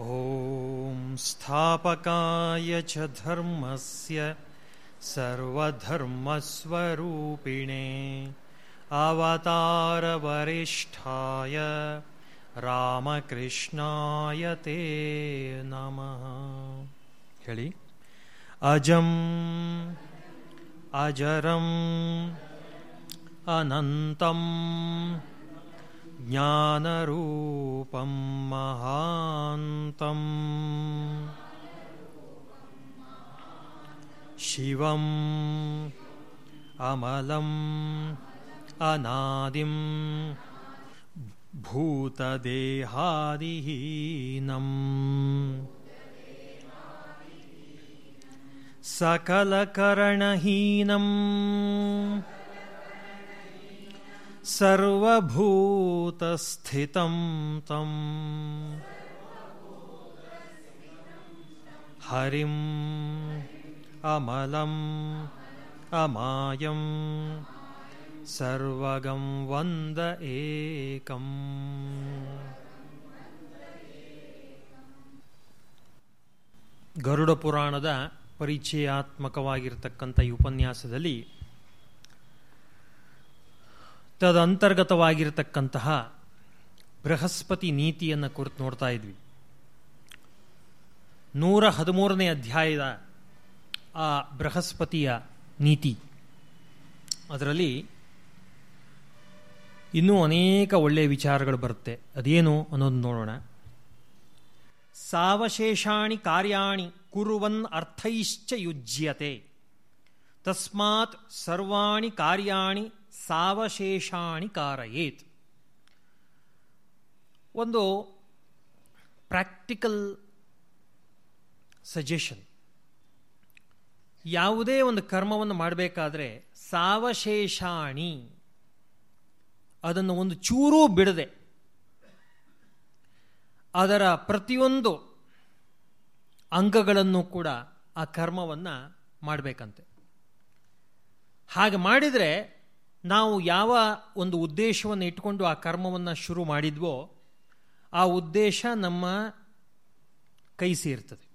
ॐ स्थापकाय च धर्मस्य सर्वधर्मस्वरूपिणे अवतारवरिष्ठाय रामकृष्णाय ते नमः ಹೇಳಿ ಅಜಂ ಅಜರಂ ಅನಂತಂ ज्ञानरूपं महान्तम्। शिवम् अमलम् अनादिं भूतदेहादिहीनम्। सकलकरणहीनम् सर्वभूतस्थितं तम् हरिम् अमलम् अमायं सर्वगं वन्द एकम् ಗರುಡ ಪುರಾಣದ ಪರಿಚಯಾತ್ಮಕವಾಗಿರ್ತಕ್ಕಂಥ ಈ ಉಪನ್ಯಾಸದಲ್ಲಿ ತದಂತರ್ಗತವಾಗಿರತಕ್ಕಂತಹ ಬೃಹಸ್ಪತಿ ನೀತಿಯನ್ನು ಕುರಿತು ನೋಡ್ತಾ ಇದ್ವಿ. ನೂರ ಹದಿಮೂರನೇ ಅಧ್ಯಾಯದ ಆ ಬೃಹಸ್ಪತಿಯ ನೀತಿ. ಅದರಲ್ಲಿ ಇನ್ನೂ ಅನೇಕ ಒಳ್ಳೆಯ ವಿಚಾರಗಳು ಬರುತ್ತೆ. ಅದೇನು ಅನ್ನೋದು ನೋಡೋಣ. ಸಾವಶೇಷಾಣಿ ಕಾರ್ಯಾಣಿ ಕುರುವನ್ ಅರ್ಥೈಶ್ಚ ಯುಜ್ಯತೆ. ತಸ್ಮಾತ್ ಸರ್ವಾಣಿ ಕಾರ್ಯಾಣಿ ಸಾವಶೇಷಾಣಿ ಕಾರಯೇತ್. ಒಂದು ಪ್ರಾಕ್ಟಿಕಲ್ ಸಜೆಷನ್. ಯಾವುದೇ ಒಂದು ಕರ್ಮವನ್ನು ಮಾಡಬೇಕಾದ್ರೆ ಸಾವಶೇಷಾಣಿ, ಅದನ್ನು ಒಂದು ಚೂರೂ ಬಿಡದೆ, ಅದರ ಪ್ರತಿಯೊಂದು ಅಂಗಗಳನ್ನು ಕೂಡ ಆ ಕರ್ಮವನ್ನು ಮಾಡಬೇಕಂತೆ. ಹಾಗೆ ಮಾಡಿದರೆ ನಾವು ಯಾವ ಒಂದು ಉದ್ದೇಶವನ್ನು ಇಟ್ಕೊಂಡು ಆ ಕರ್ಮವನ್ನು ಶುರು ಮಾಡಿದ್ವೋ, ಆ ಉದ್ದೇಶ ನಮ್ಮ ಕೈ ಸೇರ್ತದೆ.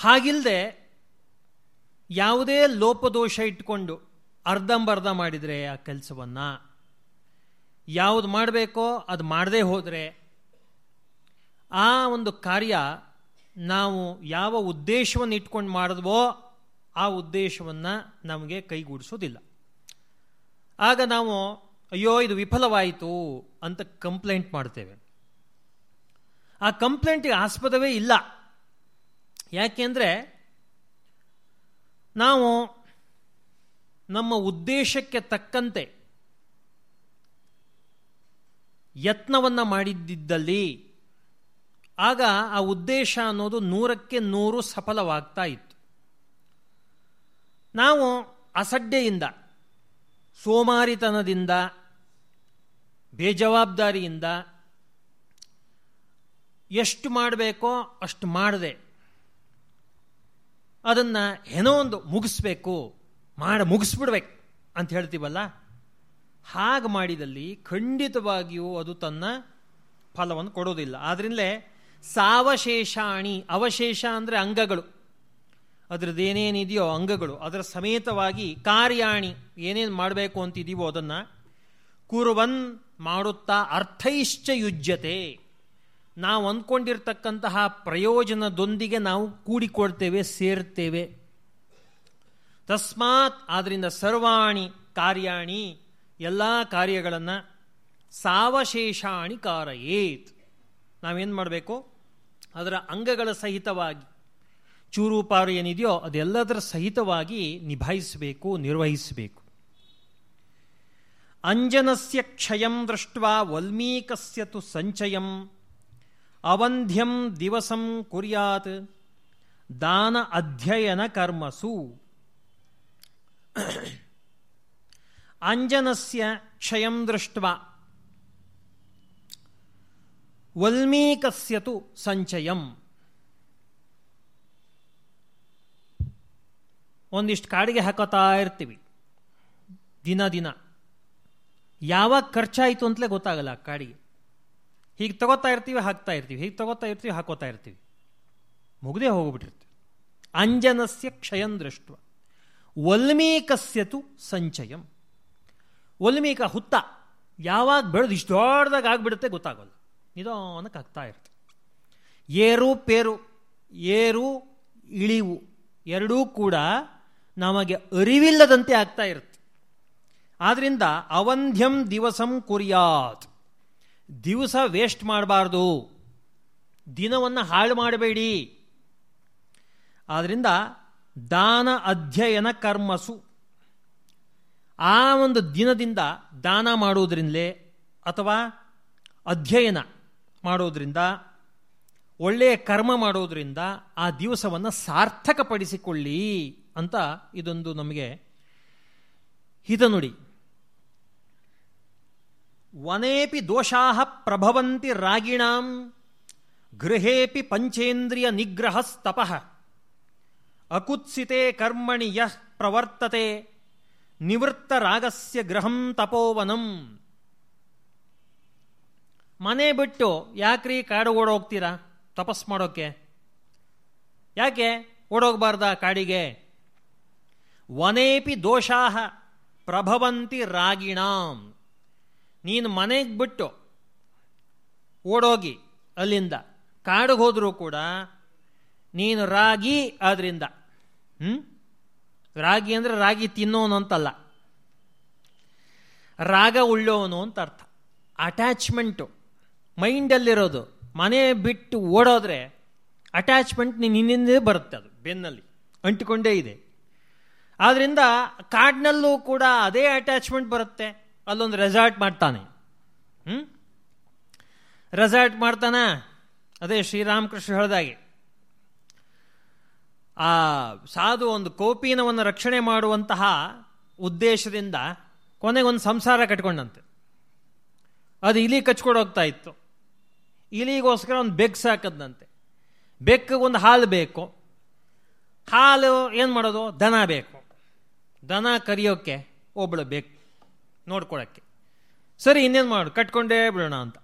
ಹಾಗಿಲ್ಲದೆ ಯಾವುದೇ ಲೋಪದೋಷ ಇಟ್ಕೊಂಡು ಅರ್ಧಂಬರ್ಧ ಮಾಡಿದರೆ ಆ ಕೆಲಸವನ್ನು, ಯಾವುದು ಮಾಡಬೇಕೋ ಅದು ಮಾಡದೇ ಹೋದರೆ, ಆ ಒಂದು ಕಾರ್ಯ ನಾವು ಯಾವ ಉದ್ದೇಶವನ್ನು ಇಟ್ಕೊಂಡು ಮಾಡಿದ್ವೋ ಆ ಉದ್ದೇಶವನ್ನು ನಮಗೆ ಕೈಗೂಡಿಸೋದಿಲ್ಲ. ಆಗ ನಾವು, ಅಯ್ಯೋ, ಇದು ವಿಫಲವಾಯಿತು ಅಂತ ಕಂಪ್ಲೇಂಟ್ ಮಾಡ್ತೇವೆ. ಆ ಕಂಪ್ಲೇಂಟಿಗೆ ಆಸ್ಪದವೇ ಇಲ್ಲ. ಯಾಕೆಂದರೆ ನಾವು ನಮ್ಮ ಉದ್ದೇಶಕ್ಕೆ ತಕ್ಕಂತೆ ಯತ್ನವನ್ನು ಮಾಡಿದ್ದಲ್ಲಿ ಆಗ ಆ ಉದ್ದೇಶ ಅನ್ನೋದು ನೂರಕ್ಕೆ ನೂರು ಸಫಲವಾಗ್ತಾ ಇತ್ತು. ನಾವು ಅಸಡ್ಡೆಯಿಂದ, ಸೋಮಾರಿತನದಿಂದ, ಬೇಜವಾಬ್ದಾರಿಯಿಂದ ಎಷ್ಟು ಮಾಡಬೇಕೋ ಅಷ್ಟು ಮಾಡದೆ ಅದನ್ನು ಏನೋ ಒಂದು ಮುಗಿಸ್ಬೇಕು, ಮಾಡಿ ಮುಗಿಸ್ಬಿಡ್ಬೇಕು ಅಂತ ಹೇಳ್ತೀವಲ್ಲ? ಹಾಗೆ ಮಾಡಿದಲ್ಲಿ ಖಂಡಿತವಾಗಿಯೂ ಅದು ತನ್ನ ಫಲವನ್ನು ಕೊಡೋದಿಲ್ಲ. ಆದ್ರಿಂದಲೇ ಸಾವಶೇಷಾಣಿ, ಅವಶೇಷ ಅಂದರೆ ಅಂಗಗಳು. ಅದರದ್ದು ಏನೇನಿದೆಯೋ ಅಂಗಗಳು, ಅದರ ಸಮೇತವಾಗಿ ಕಾರ್ಯಾಣಿ ಏನೇನು ಮಾಡಬೇಕು ಅಂತಿದೀವೋ ಅದನ್ನು ಕುರುವನ್ ಮಾಡುತ್ತಾ ಅರ್ಥೈಶ್ಚ ಯುಜ್ಯತೆ. ನಾವು ಅಂದ್ಕೊಂಡಿರ್ತಕ್ಕಂತಹ ಪ್ರಯೋಜನದೊಂದಿಗೆ ನಾವು ಕೂಡಿಕೊಳ್ತೇವೆ, ಸೇರ್ತೇವೆ. ತಸ್ಮಾತ್ ಆದ್ದರಿಂದ ಸರ್ವಾಣಿ ಕಾರ್ಯಾಣಿ ಎಲ್ಲ ಕಾರ್ಯಗಳನ್ನು ಸಾವಶೇಷಾಣಿ ಕಾರಯೇತ್. ನಾವೇನು ಮಾಡಬೇಕು? ಅದರ ಅಂಗಗಳ ಸಹಿತವಾಗಿ ಚೂರುಪಾರು ಏನಿದೆಯೋ ಅದೆಲ್ಲದರ ಸಹಿತವಾಗಿ ನಿಭಾಯಿಸಬೇಕು, ನಿರ್ವಹಿಸಬೇಕು. ಅಂಜನಸ್ಯ ಕ್ಷಯಂ ದೃಷ್ಟ ವಲ್ಮೀಕಸ್ಯ ತು ಸಂಚಯಂ, ಅವಂಧ್ಯಂ ದಿವಸಂ ಕುರ್ಯಾತ್, ದಾನ ಅಧ್ಯಯನ ಕರ್ಮಸು. ಅಂಜನಸ್ಯ ಕ್ಷಯಂ ದೃಷ್ಟ ವಲ್ಮೀಕಸ್ಯ ತು ಸಂಚಯಂ. ಒಂದಿಷ್ಟು ಕಾಡಿಗೆ ಹಾಕೋತಾ ಇರ್ತೀವಿ. ದಿನ ದಿನ. ಯಾವಾಗ ಖರ್ಚಾಯಿತು ಅಂತಲೇ ಗೊತ್ತಾಗಲ್ಲ ಆ ಕಾಡಿಗೆ. ಹೀಗೆ ತಗೋತಾ ಇರ್ತೀವಿ, ಹಾಕ್ತಾ ಇರ್ತೀವಿ. ಹೀಗೆ ತಗೋತಾ ಇರ್ತೀವಿ, ಹಾಕೋತಾ ಇರ್ತೀವಿ. ಮುಗದೆ ಹೋಗ್ಬಿಟ್ಟಿರ್ತೀವಿ ಅಂಜನಸ್ಯ ಕ್ಷಯಂ ದೃಷ್ಟ ವಲ್ಮೀಕಸ್ಯತು ಸಂಚಯಂ. ವಲ್ಮೀಕ ಹುತ್ತ ಯಾವಾಗ ಬೆಳೆದು ಇಷ್ಟು ದೊಡ್ಡದಾಗ ಆಗ್ಬಿಡುತ್ತೆ ಗೊತ್ತಾಗೋಲ್ಲ. ನಿಧಾನಕ್ಕೆ ಆಗ್ತಾ ಇರುತ್ತೆ. ಏರು ಪೇರು, ಏರು ಇಳಿವು ಎರಡೂ ಕೂಡ ನಮಗೆ ಅರಿವಿಲ್ಲದಂತೆ ಆಗ್ತಾ ಇರುತ್ತೆ. ಆದ್ದರಿಂದ ಅವಂಧ್ಯಂ ದಿವಸಂ ಕುರಿಯಾತ್. ದಿವಸ ವೇಸ್ಟ್ ಮಾಡಬಾರ್ದು. ದಿನವನ್ನು ಹಾಳು ಮಾಡಬೇಡಿ. ಆದ್ದರಿಂದ ದಾನ ಅಧ್ಯಯನ ಕರ್ಮಸು. ಆ ಒಂದು ದಿನದಿಂದ ದಾನ ಮಾಡುವುದರಿಂದಲೇ ಅಥವಾ ಅಧ್ಯಯನ ಮಾಡೋದ್ರಿಂದ, ಒಳ್ಳೆಯ ಕರ್ಮ ಮಾಡೋದ್ರಿಂದ ಆ ದಿವಸವನ್ನು ಸಾರ್ಥಕಪಡಿಸಿಕೊಳ್ಳಿ. ಅಂತ ಇದೊಂದು ನಮಗೆ ಹಿತನುಡಿ ವನೇಪಿ ದೋಷಾ ಪ್ರಭವಂತಿ ರಾಗಿಣಾಂ, ಗೃಹೇಪಿ ಪಂಚೇಂದ್ರಿಯ ನಿಗ್ರಹಸ್ತಪ. ಅಕುತ್ಸಿತೆ ಕರ್ಮಣಿ ಯಃ ಪ್ರವರ್ತತೆ, ನಿವೃತ್ತ ರಾಗಸ್ಯ ಗೃಹಂ ತಪೋವನಂ. ಮನೆ ಬಿಟ್ಟು ಯಾಕ್ರಿ ಕಾಡು ಓಡೋಗ್ತೀರಾ? ತಪಸ್ ಮಾಡೋಕ್ಕೆ ಯಾಕೆ? ಓಡೋಗ್ಬಾರ್ದ ಕಾಡಿಗೆ? ವನೇಪಿ ದೋಷಾ ಪ್ರಭವಂತಿ ರಾಗಿಣಾಂ. ನೀನು ಮನೆಗೆ ಬಿಟ್ಟು ಓಡೋಗಿ ಅಲ್ಲಿಂದ ಕಾಡಿಗೆ ಹೋದರೂ ಕೂಡ ನೀನು ರಾಗಿ ಆದ್ರಿಂದ ಹ್ಞೂ ರಾಗಿ ಅಂದರೆ ರಾಗಿ ತಿನ್ನೋನು ಅಂತಲ್ಲ. ರಾಗ ಉಳ್ಳೋನು ಅಂತ ಅರ್ಥ. ಅಟ್ಯಾಚ್ಮೆಂಟು, ಮೈಂಡಲ್ಲಿರೋದು, ಮನೆ ಬಿಟ್ಟು ಓಡೋದ್ರೆ ಅಟ್ಯಾಚ್ಮೆಂಟ್ ನಿನ್ನಿಂದೇ ಬರುತ್ತೆ ಅದು ಬೆನ್ನಲ್ಲಿ. ಅಂಟಿಕೊಂಡೇ ಇದೆ. ಆದ್ರಿಂದ ಕಾಡಿನಲ್ಲೂ ಕೂಡ ಅದೇ ಅಟ್ಯಾಚ್ಮೆಂಟ್ ಬರುತ್ತೆ. ಅಲ್ಲೊಂದು ರೆಸಾರ್ಟ್ ಮಾಡ್ತಾನೆ. ಹ್ಞೂ ರೆಸಾರ್ಟ್ ಮಾಡ್ತಾನ? ಅದೇ ಶ್ರೀರಾಮಕೃಷ್ಣ ಹೇಳ್ದಾಗೆ. ಆ ಸಾಧು ಒಂದು ಕೋಪಿನವನ್ನು ರಕ್ಷಣೆ ಮಾಡುವಂತಹ ಉದ್ದೇಶದಿಂದ ಕೊನೆಗೊಂದು ಸಂಸಾರ ಕಟ್ಕೊಂಡಂತೆ. ಅದು ಇಲಿ ಕಚ್ಕೊಡೋಗ್ತಾ ಇತ್ತು. ಇಲಿಗೋಸ್ಕರ ಒಂದು ಬೆಕ್ಕು ಸಾಕದಂತೆ ಬೆಕ್ಕಿಗೆ ಒಂದು ಹಾಲು ಬೇಕು. ಹಾಲು ಏನು ಮಾಡೋದು? ದನ ಬೇಕು. ದನ ಕರಿಯೋಕ್ಕೆ ಒಬ್ಬಳು ಬೇಕು. ನೋಡ್ಕೊಳಕ್ಕೆ. ಸರಿ, ಇನ್ನೇನು ಮಾಡು, ಕಟ್ಕೊಂಡೇ ಬಿಡೋಣ ಅಂತ.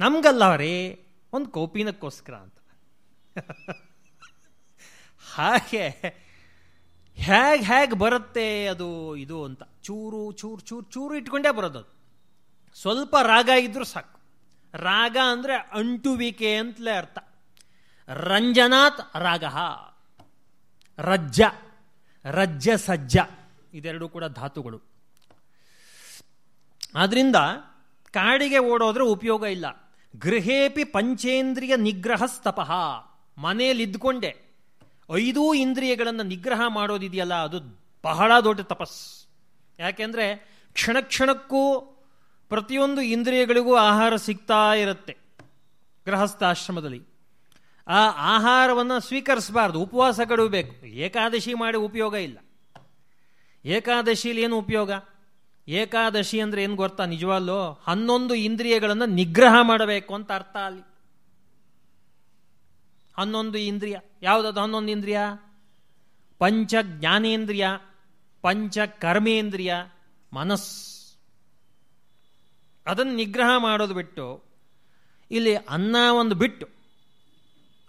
ನಮಗಲ್ಲ ರೀ, ಒಂದು ಕೋಪಿನಕ್ಕೋಸ್ಕರ ಅಂತ. ಹಾಗೆ ಹೇಗೆ ಹೇಗೆ ಬರುತ್ತೆ ಅದು, ಇದು ಅಂತ. ಚೂರು ಚೂರು ಚೂರು ಚೂರು ಇಟ್ಕೊಂಡೇ ಬರೋದು ಅದು. ಸ್ವಲ್ಪ ರಾಗ ಇದ್ರೂ ಸಾಕು. ರಾಗ ಅಂದರೆ ಅಂಟುವಿಕೆ ಅಂತಲೇ ಅರ್ಥ. ರಂಜನಾಥ್ ರಾಗ. ರಜ್ಜ. ರಜ್ಜ ಸಜ್ಜ ಇದೆರಡೂ ಕೂಡ ಧಾತುಗಳು. ಆದ್ರಿಂದ ಕಾಡಿಗೆ ಓಡೋದ್ರೆ ಉಪಯೋಗ ಇಲ್ಲ. ಗೃಹೇಪಿ ಪಂಚೇಂದ್ರಿಯ ನಿಗ್ರಹ ಸ್ತಪಃ ಮನೆಯಲ್ಲಿ ಇದ್ಕೊಂಡೆ. ಐದೂ ಇಂದ್ರಿಯಗಳನ್ನು ನಿಗ್ರಹ ಮಾಡೋದಿದೆಯಲ್ಲ, ಅದು ಬಹಳ ದೊಡ್ಡ ತಪಸ್. ಯಾಕೆಂದರೆ ಕ್ಷಣ ಕ್ಷಣಕ್ಕೂ ಪ್ರತಿಯೊಂದು ಇಂದ್ರಿಯಗಳಿಗೂ ಆಹಾರ ಸಿಗ್ತಾ ಇರುತ್ತೆ ಗೃಹಸ್ಥಾಶ್ರಮದಲ್ಲಿ. ಆ ಆಹಾರವನ್ನು ಸ್ವೀಕರಿಸಬಾರ್ದು. ಉಪವಾಸ ಬೇಕು ಏಕಾದಶಿ ಮಾಡಿ ಉಪಯೋಗ ಇಲ್ಲ. ಏಕಾದಶಿಲಿ ಏನು ಉಪಯೋಗ? ಏಕಾದಶಿ ಅಂದರೆ ಏನು ಗೊತ್ತಾ ನಿಜವಲ್ಲೋ ಹನ್ನೊಂದು ಇಂದ್ರಿಯಗಳನ್ನು ನಿಗ್ರಹ ಮಾಡಬೇಕು ಅಂತ ಅರ್ಥ ಅಲ್ಲಿ. ಹನ್ನೊಂದು ಇಂದ್ರಿಯ. ಯಾವುದದು ಹನ್ನೊಂದು ಇಂದ್ರಿಯ? ಪಂಚ ಜ್ಞಾನೇಂದ್ರಿಯ, ಪಂಚ ಕರ್ಮೇಂದ್ರಿಯ ಮನಸ್ ಅದನ್ನು ನಿಗ್ರಹ ಮಾಡೋದು ಬಿಟ್ಟು, ಇಲ್ಲಿ ಅನ್ನ ಒಂದು ಬಿಟ್ಟು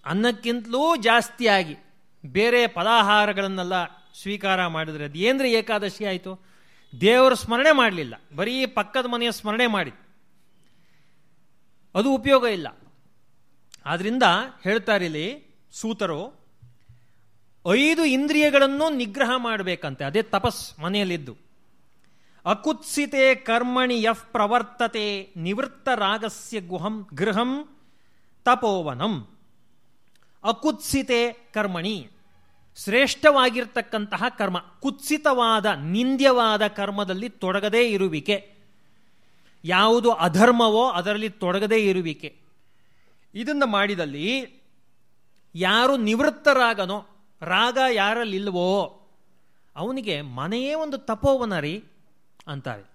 ಅನ್ನಕ್ಕಿಂತಲೂ ಜಾಸ್ತಿಯಾಗಿ ಬೇರೆ ಪದಾಹಾರಗಳನ್ನೆಲ್ಲ ಸ್ವೀಕಾರ ಮಾಡಿದರೆ ಅದು ಏಕಾದಶಿ ಆಯಿತು? ದೇವರ ಸ್ಮರಣೆ ಮಾಡಲಿಲ್ಲ. ಬರೀ ಪಕ್ಕದ ಮನೆಯ ಸ್ಮರಣೆ ಮಾಡಿ ಅದು ಉಪಯೋಗ ಇಲ್ಲ. ಆದ್ರಿಂದ ಹೇಳ್ತಾರಿಲ್ಲಿ ಸೂತರು, ಐದು ಇಂದ್ರಿಯಗಳನ್ನು ನಿಗ್ರಹ ಮಾಡಬೇಕಂತೆ. ಅದೇ ತಪಸ್ ಮನೆಯಲ್ಲಿದ್ದು. ಅಕುತ್ಸಿತೆ ಕರ್ಮಣಿ ಯಫ್ ಪ್ರವರ್ತತೆ, ನಿವೃತ್ತ ರಾಗಸ್ಯ ಗುಹಂ ಗೃಹಂ ತಪೋವನಂ. ಅಕುತ್ಸಿತೆ ಕರ್ಮಣಿ. ಶ್ರೇಷ್ಠವಾಗಿರ್ತಕ್ಕಂತಹ ಕರ್ಮ, ಕುತ್ಸಿತವಾದ, ನಿಂದ್ಯವಾದ ಕರ್ಮದಲ್ಲಿ ತೊಡಗದೇ ಇರುವಿಕೆ. ಯಾವುದು ಅಧರ್ಮವೋ ಅದರಲ್ಲಿ ತೊಡಗದೇ ಇರುವಿಕೆ. ಇದನ್ನು ಮಾಡಿದಲ್ಲಿ ಯಾರು ನಿವೃತ್ತರಾಗನೋ, ರಾಗ ಯಾರಲ್ಲಿಲ್ವೋ, ಅವನಿಗೆ ಮನೆಯೇ ಒಂದು ತಪೋವನರಿ ಅಂತಾರೆ.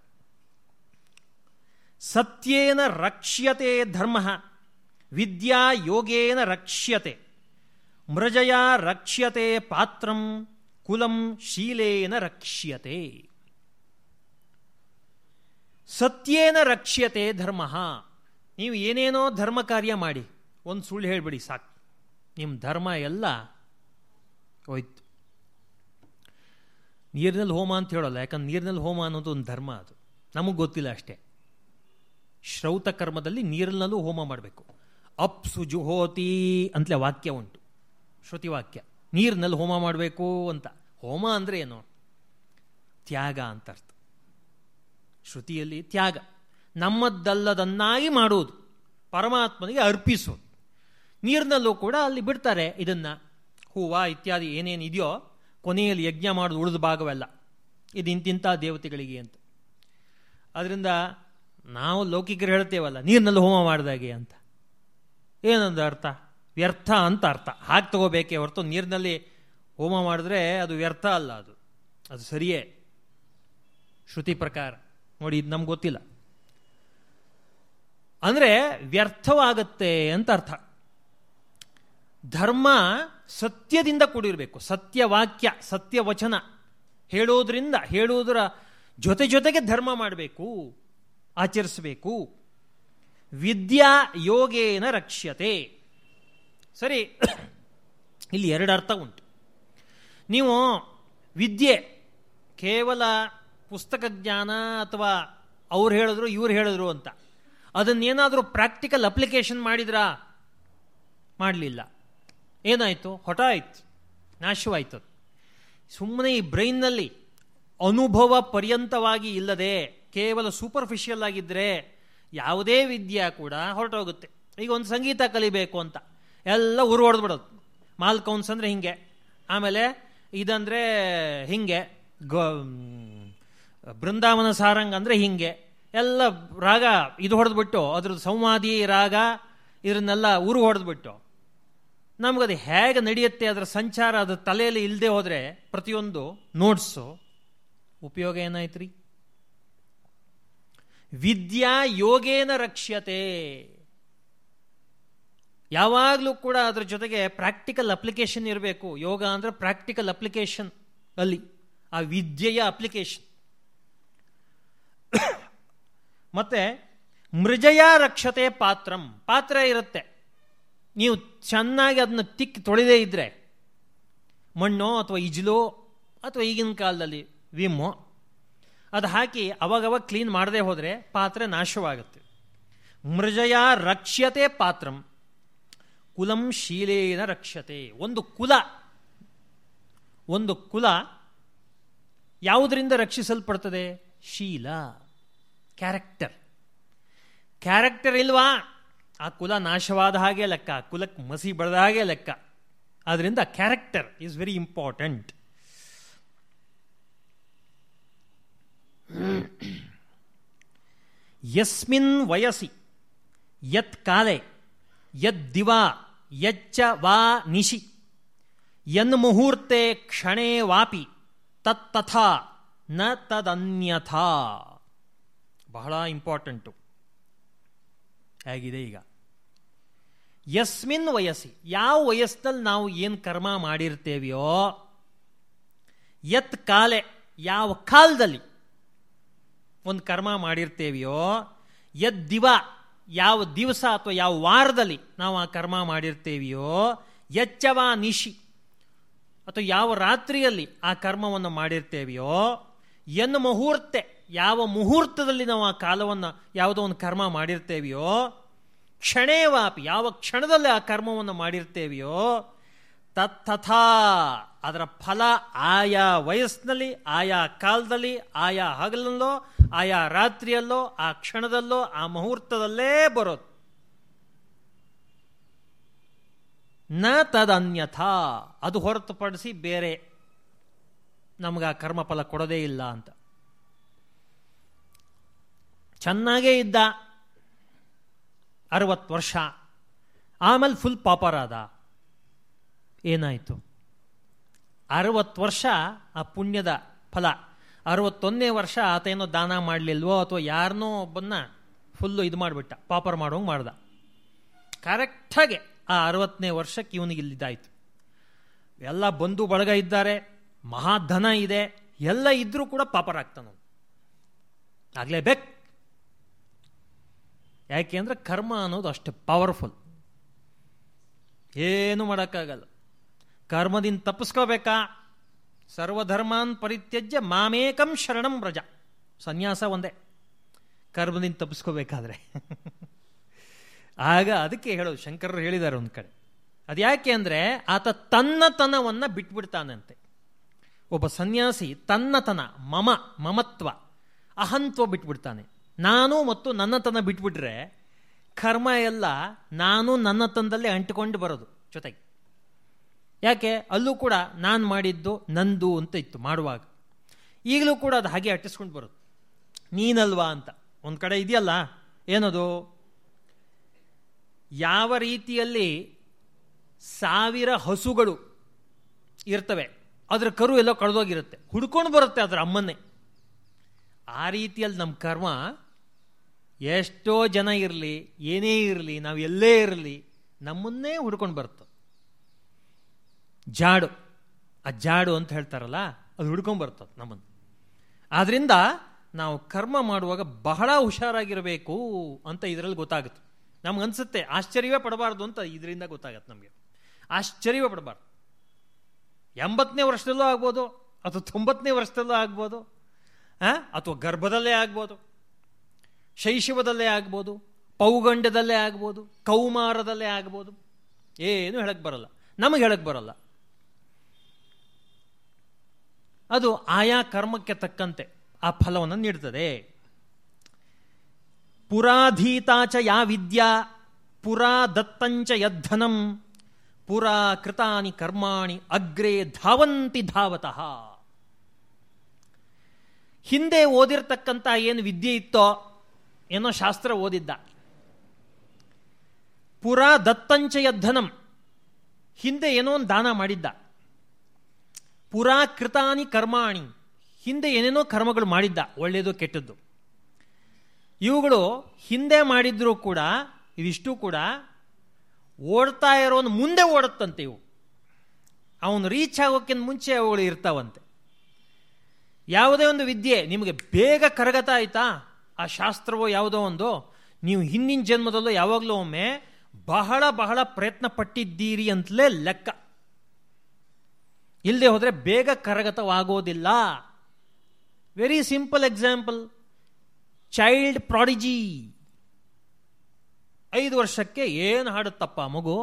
ಸತ್ಯೇನ ರಕ್ಷ್ಯತೆ ಧರ್ಮ, ವಿದ್ಯಾ ಯೋಗೇನ ರಕ್ಷ್ಯತೆ. ಮೃಜಯ ರಕ್ಷ್ಯತೆ ಪಾತ್ರಂ ಕುಲಂ ಶೀಲೇನ ರಕ್ಷ್ಯತೆ. ಸತ್ಯೇನ ರಕ್ಷ್ಯತೆ ಧರ್ಮ. ನೀವು ಏನೇನೋ ಧರ್ಮ ಕಾರ್ಯ ಮಾಡಿ, ಒಂದು ಸುಳ್ಳು ಹೇಳಿಬಿಡಿ ಸಾಕು. ನಿಮ್ಮ ಧರ್ಮ ಎಲ್ಲ ಹೋಯ್ತು. ನೀರಿನಲ್ಲಿ ಹೋಮ ಅಂತ ಹೇಳೋಲ್ಲ, ಯಾಕಂದ್ರೆ ನೀರಿನಲ್ಲಿ ಹೋಮ ಅನ್ನೋದು ಒಂದು ಧರ್ಮ ಅದು. ನಮಗೆ ಗೊತ್ತಿಲ್ಲ ಅಷ್ಟೇ. ಶ್ರೌತ ಕರ್ಮದಲ್ಲಿ ನೀರಿನಲ್ಲೂ ಹೋಮ ಮಾಡಬೇಕು. ಅಪ್ಸು ಜುಹೋತಿ ಅಂತಲೇ ವಾಕ್ಯ ಉಂಟು. ಶ್ರುತಿ ವಾಕ್ಯ ನೀರಿನಲ್ಲಿ ಹೋಮ ಮಾಡಬೇಕು ಅಂತ. ಹೋಮ ಅಂದರೆ ಏನು? ತ್ಯಾಗ ಅಂತ ಅರ್ಥ. ಶ್ರುತಿಯಲ್ಲಿ ತ್ಯಾಗ. ನಮ್ಮದ್ದಲ್ಲದನ್ನಾಗಿ ಮಾಡುವುದು. ಪರಮಾತ್ಮನಿಗೆ ಅರ್ಪಿಸೋದು ನೀರಿನಲ್ಲೂ ಕೂಡ ಅಲ್ಲಿ ಬಿಡ್ತಾರೆ ಇದನ್ನು. ಹೂವು ಇತ್ಯಾದಿ ಏನೇನು ಇದೆಯೋ ಕೊನೆಯಲ್ಲಿ ಯಜ್ಞ ಮಾಡೋದು ಉಳಿದ ಭಾಗವೆಲ್ಲ. ಇದು ಇಂತಿಂಥ ದೇವತೆಗಳಿಗೆ ಅಂತ. ಅದರಿಂದ ನಾವು ಲೌಕಿಕರು ಹೇಳ್ತೇವಲ್ಲ, ನೀರಿನಲ್ಲಿ ಹೋಮ ಮಾಡಿದಾಗೆ ಅಂತ. ಏನಂದ ಅರ್ಥ? ವ್ಯರ್ಥ ಅಂತ ಅರ್ಥ. ಹಾಗೆ ತಗೋಬೇಕೇ ಹೊರತು ನೀರಿನಲ್ಲಿ ಹೋಮ ಮಾಡಿದ್ರೆ ಅದು ವ್ಯರ್ಥ ಅಲ್ಲ ಅದು. ಅದು ಸರಿಯೇ. ಶ್ರುತಿ ಪ್ರಕಾರ. ನೋಡಿ, ಇದು ನಮ್ಗೆ ಗೊತ್ತಿಲ್ಲ. ಅಂದರೆ ವ್ಯರ್ಥವಾಗತ್ತೆ ಅಂತ ಅರ್ಥ. ಧರ್ಮ ಸತ್ಯದಿಂದ ಕೂಡಿರಬೇಕು. ಸತ್ಯವಾಕ್ಯ, ಸತ್ಯವಚನ. ಹೇಳೋದ್ರಿಂದ, ಹೇಳುವುದರ ಜೊತೆ ಜೊತೆಗೆ ಧರ್ಮ ಮಾಡಬೇಕು, ಆಚರಿಸಬೇಕು. ವಿದ್ಯಾ ಯೋಗೇನ ರಕ್ಷ್ಯತೆ. ಸರಿ, ಇಲ್ಲಿ ಎರಡು ಅರ್ಥ ಉಂಟು. ನೀವು ವಿದ್ಯೆ, ಕೇವಲ ಪುಸ್ತಕ ಜ್ಞಾನ ಅಥವಾ ಅವ್ರು ಹೇಳಿದ್ರು, ಇವ್ರು ಹೇಳಿದ್ರು ಅಂತ, ಅದನ್ನೇನಾದರೂ ಪ್ರಾಕ್ಟಿಕಲ್ ಅಪ್ಲಿಕೇಶನ್ ಮಾಡಿದ್ರಾ? ಮಾಡಲಿಲ್ಲ. ಏನಾಯಿತು? ಹೊಟ ಆಯ್ತು. ನಾಶವಾಯ್ತು. ಸುಮ್ಮನೆ ಈ ಬ್ರೈನ್ನಲ್ಲಿ ಅನುಭವ ಪರ್ಯಂತವಾಗಿ ಇಲ್ಲದೆ, ಕೇವಲ ಸೂಪರ್ಫಿಷಿಯಲ್ ಆಗಿದ್ದರೆ ಯಾವುದೇ ವಿದ್ಯೆ ಕೂಡ ಹೊರಟೋಗುತ್ತೆ. ಈಗ ಒಂದು ಸಂಗೀತ ಕಲಿಬೇಕು ಅಂತ. ಎಲ್ಲ ಉರು ಹೊಡೆದ್ಬಿಡೋದು ಮಾಲ್ ಕೌನ್ಸ್ ಅಂದರೆ ಹಿಂಗೆ. ಆಮೇಲೆ ಇದಂದರೆ ಹಿಂಗೆ. ಗೋ ಬೃಂದಾವನ ಸಾರಂಗ್ ಅಂದರೆ ಹಿಂಗೆ. ಎಲ್ಲ ರಾಗ ಇದು ಹೊಡೆದ್ಬಿಟ್ಟು, ಅದ್ರದ್ದು ಸಂವಾದಿ, ರಾಗ ಇದನ್ನೆಲ್ಲ ಉರು ಹೊಡೆದ್ಬಿಟ್ಟು. ನಮಗದು ಹೇಗೆ ನಡೆಯುತ್ತೆ ಅದರ ಸಂಚಾರ ಅದು ತಲೆಯಲ್ಲಿ ಇಲ್ಲದೆ ಹೋದರೆ ಪ್ರತಿಯೊಂದು ನೋಟ್ಸು. ಉಪಯೋಗ ಏನಾಯ್ತು ರೀ ವಿದ್ಯಾ ಯೋಗೇನ ರಕ್ಷ್ಯತೆ. ಯಾವಾಗಲೂ ಕೂಡ ಅದರ ಜೊತೆಗೆ ಪ್ರಾಕ್ಟಿಕಲ್ ಅಪ್ಲಿಕೇಶನ್ ಇರಬೇಕು. ಯೋಗ ಅಂದರೆ ಪ್ರಾಕ್ಟಿಕಲ್ ಅಪ್ಲಿಕೇಶನ್ ಅಲ್ಲಿ, ಆ ವಿದ್ಯೆಯ ಅಪ್ಲಿಕೇಶನ್ ಮತ್ತೆ ಮೃಜಯ ರಕ್ಷತೆ ಪಾತ್ರಂ. ಪಾತ್ರ ಇರುತ್ತೆ. ನೀವು ಚೆನ್ನಾಗಿ ಅದನ್ನ ತಿಕ್ಕಿ ತೊಳೆದೇ ಇದ್ರೆ, ಮಣ್ಣೋ ಅಥವಾ ಇಜ್ಲೋ ಅಥವಾ ಈಗಿನ ಕಾಲದಲ್ಲಿ ವಿಮ್ಮೋ ಅದು ಹಾಕಿ ಅವಾಗವಾಗ ಕ್ಲೀನ್ ಮಾಡದೆ ಹೋದರೆ ಪಾತ್ರೆ ನಾಶವಾಗುತ್ತೆ. ಮೃಜಯ ರಕ್ಷ್ಯತೆ ಪಾತ್ರಂ. ಕುಲಂ ಶೀಲೇನ ರಕ್ಷತೆ. ಒಂದು ಕುಲ ಒಂದು ಕುಲ ಯಾವುದರಿಂದ ರಕ್ಷಿಸಲ್ಪಡ್ತದೆ? ಶೀಲ ಕ್ಯಾರೆಕ್ಟರ್ ಕ್ಯಾರೆಕ್ಟರ್ ಇಲ್ವಾ? ಆ ಕುಲ ನಾಶವಾದ ಹಾಗೆ ಲೆಕ್ಕ ಕುಲಕ್ಕೆ ಮಸಿ ಬಳದ ಹಾಗೆ ಲೆಕ್ಕ. ಆದ್ದರಿಂದ ಕ್ಯಾರೆಕ್ಟರ್ ಈಸ್ ವೆರಿ ಇಂಪಾರ್ಟೆಂಟ್ ಯಸ್ಮಿನ್ ವಯಸಿ ಯತ್ ಕಾಲೆ ಯದ್ ದಿವಾ ಯಚ್ಚ ವಾ ನಿಶಿ. ಯನ್ ಮುಹೂರ್ತೆ ಕ್ಷಣೇ ವಾಪಿ ತತ್ತಥಾ ನ ತದನ್ಯಥಾ. ಬಹಳ ಇಂಪಾರ್ಟೆಂಟು. ಹೇಗಿದೆ ಈಗ? ಯಸ್ಮಿನ್ ವಯಸ್ಸಿ ಯಾವ ವಯಸ್ಸಲ್ಲಿ ನಾವು ಏನು ಕರ್ಮ ಮಾಡಿರ್ತೇವೆಯೋ, ಯತ್ ಕಾಲೆ, ಯಾವ ಕಾಲದಲ್ಲಿ ಒಂದು ಕರ್ಮ ಮಾಡಿರ್ತೇವೆಯೋ ಯದ್ ದಿವ ಯಾವ ದಿವಸ ಅಥವಾ ಯಾವ ವಾರದಲ್ಲಿ ನಾವು ಆ ಕರ್ಮ ಮಾಡಿರ್ತೇವೆಯೋ ಎಚ್ಚವ ನಿಶಿ. ಅಥವಾ ಯಾವ ರಾತ್ರಿಯಲ್ಲಿ ಆ ಕರ್ಮವನ್ನು ಮಾಡಿರ್ತೇವೆಯೋ ಎನ್ನು ಮುಹೂರ್ತೆ, ಯಾವ ಮುಹೂರ್ತದಲ್ಲಿ ನಾವು ಆ ಕಾಲವನ್ನು, ಯಾವುದೋ ಒಂದು ಕರ್ಮ ಮಾಡಿರ್ತೇವೆಯೋ ಕ್ಷಣೇವಾಪಿ ಯಾವ ಕ್ಷಣದಲ್ಲಿ ಆ ಕರ್ಮವನ್ನು ಮಾಡಿರ್ತೇವೆಯೋ ತಥಾ ಅದರ ಫಲ ಆಯಾ ವಯಸ್ಸಿನಲ್ಲಿ, ಆಯಾ ಕಾಲದಲ್ಲಿ, ಆಯಾ ಹಗಲಲ್ಲೋ, ಆಯಾ ರಾತ್ರಿಯಲ್ಲೋ, ಆ ಕ್ಷಣದಲ್ಲೋ, ಆ ಮುಹೂರ್ತದಲ್ಲೇ ಬರೋದು. ನ ತದನ್ಯಥಾ, ಅದು ಹೊರತುಪಡಿಸಿ ಬೇರೆ ನಮಗೆ ಆ ಕರ್ಮಫಲ ಕೊಡೋದೇ ಇಲ್ಲ ಅಂತ. ಚೆನ್ನಾಗೇ ಇದ್ದ, ಅರವತ್ತು ವರ್ಷ, ಆಮೇಲೆ ಫುಲ್ ಪಾಪರ್ ಆದ. ಏನಾಯಿತು? ಅರವತ್ತು ವರ್ಷ ಆ ಪುಣ್ಯದ ಫಲ. ಅರವತ್ತೊಂದನೇ ವರ್ಷ ಆತ ಏನೋ ದಾನ ಮಾಡಲಿಲ್ವೋ ಅಥವಾ ಯಾರನ್ನೋ ಒಬ್ಬನ್ನ ಫುಲ್ಲು ಇದು ಮಾಡಿಬಿಟ್ಟ ಪಾಪರ್ ಮಾಡೋಂಗೆ ಮಾಡ್ದ. ಕರೆಕ್ಟಾಗೆ ಆ ಅರವತ್ತನೇ ವರ್ಷಕ್ಕೆ ಇವನಿಗೆ ಇಲ್ಲಿದ್ದಾಯಿತು. ಎಲ್ಲ ಬಂಧು ಬಳಗ ಇದ್ದಾರೆ ಮಹಾಧನ ಇದೆ, ಎಲ್ಲ ಇದ್ರೂ ಕೂಡ ಪಾಪರ್ ಆಗ್ತಾನ ಆಗಲೇಬೇಕು. ಯಾಕೆ ಅಂದರೆ ಕರ್ಮ ಅನ್ನೋದು ಅಷ್ಟು ಪವರ್ಫುಲ್ ಏನು ಮಾಡೋಕ್ಕಾಗಲ್ಲ. ಕರ್ಮದಿಂದ ತಪ್ಪಿಸ್ಕೋಬೇಕಾ? ಸರ್ವಧರ್ಮಾನ್ ಪರಿತ್ಯಜ್ಯ ಮಾಮೇಕಂ ಶರಣಂ ವ್ರಜ. ಸನ್ಯಾಸ ಒಂದೇ. ಕರ್ಮದಿಂದ ತಪ್ಪಿಸ್ಕೋಬೇಕಾದ್ರೆ. ಆಗ ಅದಕ್ಕೆ ಹೇಳೋದು ಶಂಕರರು ಹೇಳಿದ್ದಾರೆ ಒಂದು ಕಡೆ. ಅದು ಯಾಕೆ ಅಂದರೆ, ಆತ ತನ್ನತನವನ್ನು ಬಿಟ್ಬಿಡ್ತಾನಂತೆ. ಒಬ್ಬ ಸನ್ಯಾಸಿ ತನ್ನತನ, ಮಮ, ಮಮತ್ವ, ಅಹಂತ್ವ ಬಿಟ್ಬಿಡ್ತಾನೆ. ನಾನು ಮತ್ತು ನನ್ನತನ ಬಿಟ್ಬಿಟ್ರೆ, ಕರ್ಮ ಎಲ್ಲ ನಾನು ನನ್ನತನದಲ್ಲೇ ಅಂಟಿಕೊಂಡು ಬರೋದು ಜೊತೆಗೆ. ಯಾಕೆ? ಅಲ್ಲೂ ಕೂಡ ನಾನು ಮಾಡಿದ್ದು ನಂದು ಅಂತ ಇತ್ತು ಮಾಡುವಾಗ. ಈಗಲೂ ಕೂಡ ಅದು ಹಾಗೆ ಅಟ್ಟಿಸ್ಕೊಂಡು ಬರುತ್ತೆ. ನೀನಲ್ವಾ ಅಂತ. ಒಂದು ಕಡೆ ಇದೆಯಲ್ಲ? ಏನದು? ಯಾವ ರೀತಿಯಲ್ಲಿ ಸಾವಿರ ಹಸುಗಳು ಇರ್ತವೆ. ಅದರ ಕರು ಎಲ್ಲೋ ಕಳೆದೋಗಿರುತ್ತೆ. ಹುಡ್ಕೊಂಡು ಬರುತ್ತೆ ಅದರ ಅಮ್ಮನ್ನೇ. ಆ ರೀತಿಯಲ್ಲಿ ನಮ್ಮ ಕರ್ಮ ಎಷ್ಟೋ ಜನ ಇರಲಿ, ಏನೇ ಇರಲಿ, ನಾವು ಎಲ್ಲೇ ಇರಲಿ, ನಮ್ಮನ್ನೇ ಹುಡ್ಕೊಂಡು ಬರುತ್ತೆ. ಜಾಡು. ಆ ಜಾಡು ಅಂತ ಹೇಳ್ತಾರಲ್ಲ, ಅದು ಹುಡ್ಕೊಂಬರ್ತದೆ ನಮ್ಮನ್ನು. ಆದ್ರಿಂದ ನಾವು ಕರ್ಮ ಮಾಡುವಾಗ ಬಹಳ ಹುಷಾರಾಗಿರಬೇಕು ಅಂತ ಇದರಲ್ಲಿ ಗೊತ್ತಾಗುತ್ತೆ. ನಮ್ಗೆ ಅನ್ಸುತ್ತೆ, ಆಶ್ಚರ್ಯವೇ ಪಡಬಾರ್ದು ಅಂತ ಇದರಿಂದ ಗೊತ್ತಾಗತ್ತೆ ನಮಗೆ. ಆಶ್ಚರ್ಯವೇ ಪಡಬಾರ್ದು. ಎಂಬತ್ತನೇ ವರ್ಷದಲ್ಲೂ ಆಗ್ಬೋದು, ಅಥವಾ ತೊಂಬತ್ತನೇ ವರ್ಷದಲ್ಲೂ ಆಗ್ಬೋದು ಅಥವಾ ಗರ್ಭದಲ್ಲೇ ಆಗ್ಬೋದು, ಶೈಶವದಲ್ಲೇ ಆಗ್ಬೋದು, ಪೌಗಂಡದಲ್ಲೇ ಆಗ್ಬೋದು, ಕೌಮಾರದಲ್ಲೇ ಆಗ್ಬೋದು. ಏನು ಹೇಳಕ್ಕೆ ಬರಲ್ಲ. ನಮಗೆ ಹೇಳಕ್ಕೆ ಬರಲ್ಲ. ಅದು ಆಯಾ ಕರ್ಮಕ್ಕೆ ತಕ್ಕಂತೆ ಆ ಫಲವನ್ನು ನೀಡ್ತದೆ ಪುರಾಧೀತಾಚ ಯಾ ವಿದ್ಯಾ, ಪುರಾ ದತ್ತಂಚ ಯದ್ಧನಂ, ಪುರಾ ಕೃತಾನಿ ಕರ್ಮಾಣಿ ಅಗ್ರೇ ಧಾವಂತಿ ಧಾವತಃ. ಹಿಂದೆ ಓದಿರ್ತಕ್ಕಂಥ ಏನು ವಿದ್ಯೆ ಇತ್ತೋ, ಏನೋ ಶಾಸ್ತ್ರ ಓದಿದ್ದ. ಪುರಾ ದತ್ತಂಚ ಯದ್ಧನಂ, ಹಿಂದೆ ಏನೋ ಒಂದು ದಾನ ಮಾಡಿದ್ದ. ಪುರಾ ಕೃತಾನಿ ಕರ್ಮಾಣಿ. ಹಿಂದೆ ಏನೇನೋ ಕರ್ಮಗಳು ಮಾಡಿದ್ದ, ಒಳ್ಳೆಯದು ಕೆಟ್ಟದ್ದು. ಇವುಗಳು ಹಿಂದೆ ಮಾಡಿದ್ರೂ ಕೂಡ, ಇದಿಷ್ಟು ಕೂಡ ಓಡ್ತಾ ಇರೋನು ಮುಂದೆ ಓಡುತ್ತಂತೆ ಇವು. ಅವನು ರೀಚ್ ಆಗೋಕ್ಕಿಂತ ಮುಂಚೆ ಅವುಗಳು ಇರ್ತಾವಂತೆ. ಯಾವುದೇ ಒಂದು ವಿದ್ಯೆ ನಿಮಗೆ ಬೇಗ ಕರಗತ ಆಯ್ತಾ? ಆ ಶಾಸ್ತ್ರವೋ ಯಾವುದೋ ಒಂದು, ನೀವು ಹಿಂದಿನ ಜನ್ಮದಲ್ಲೂ ಯಾವಾಗಲೂ ಒಮ್ಮೆ ಬಹಳ ಬಹಳ ಪ್ರಯತ್ನ ಪಟ್ಟಿದ್ದೀರಿ ಅಂತಲೇ ಲೆಕ್ಕ. ಇಲ್ಲದೆ ಹೋದರೆ ಬೇಗ ಕರಗತವಾಗೋದಿಲ್ಲ. Very simple example child prodigy ಐದು ವರ್ಷಕ್ಕೆ ಏನು ಹಾಡುತ್ತಪ್ಪ ಮಗು?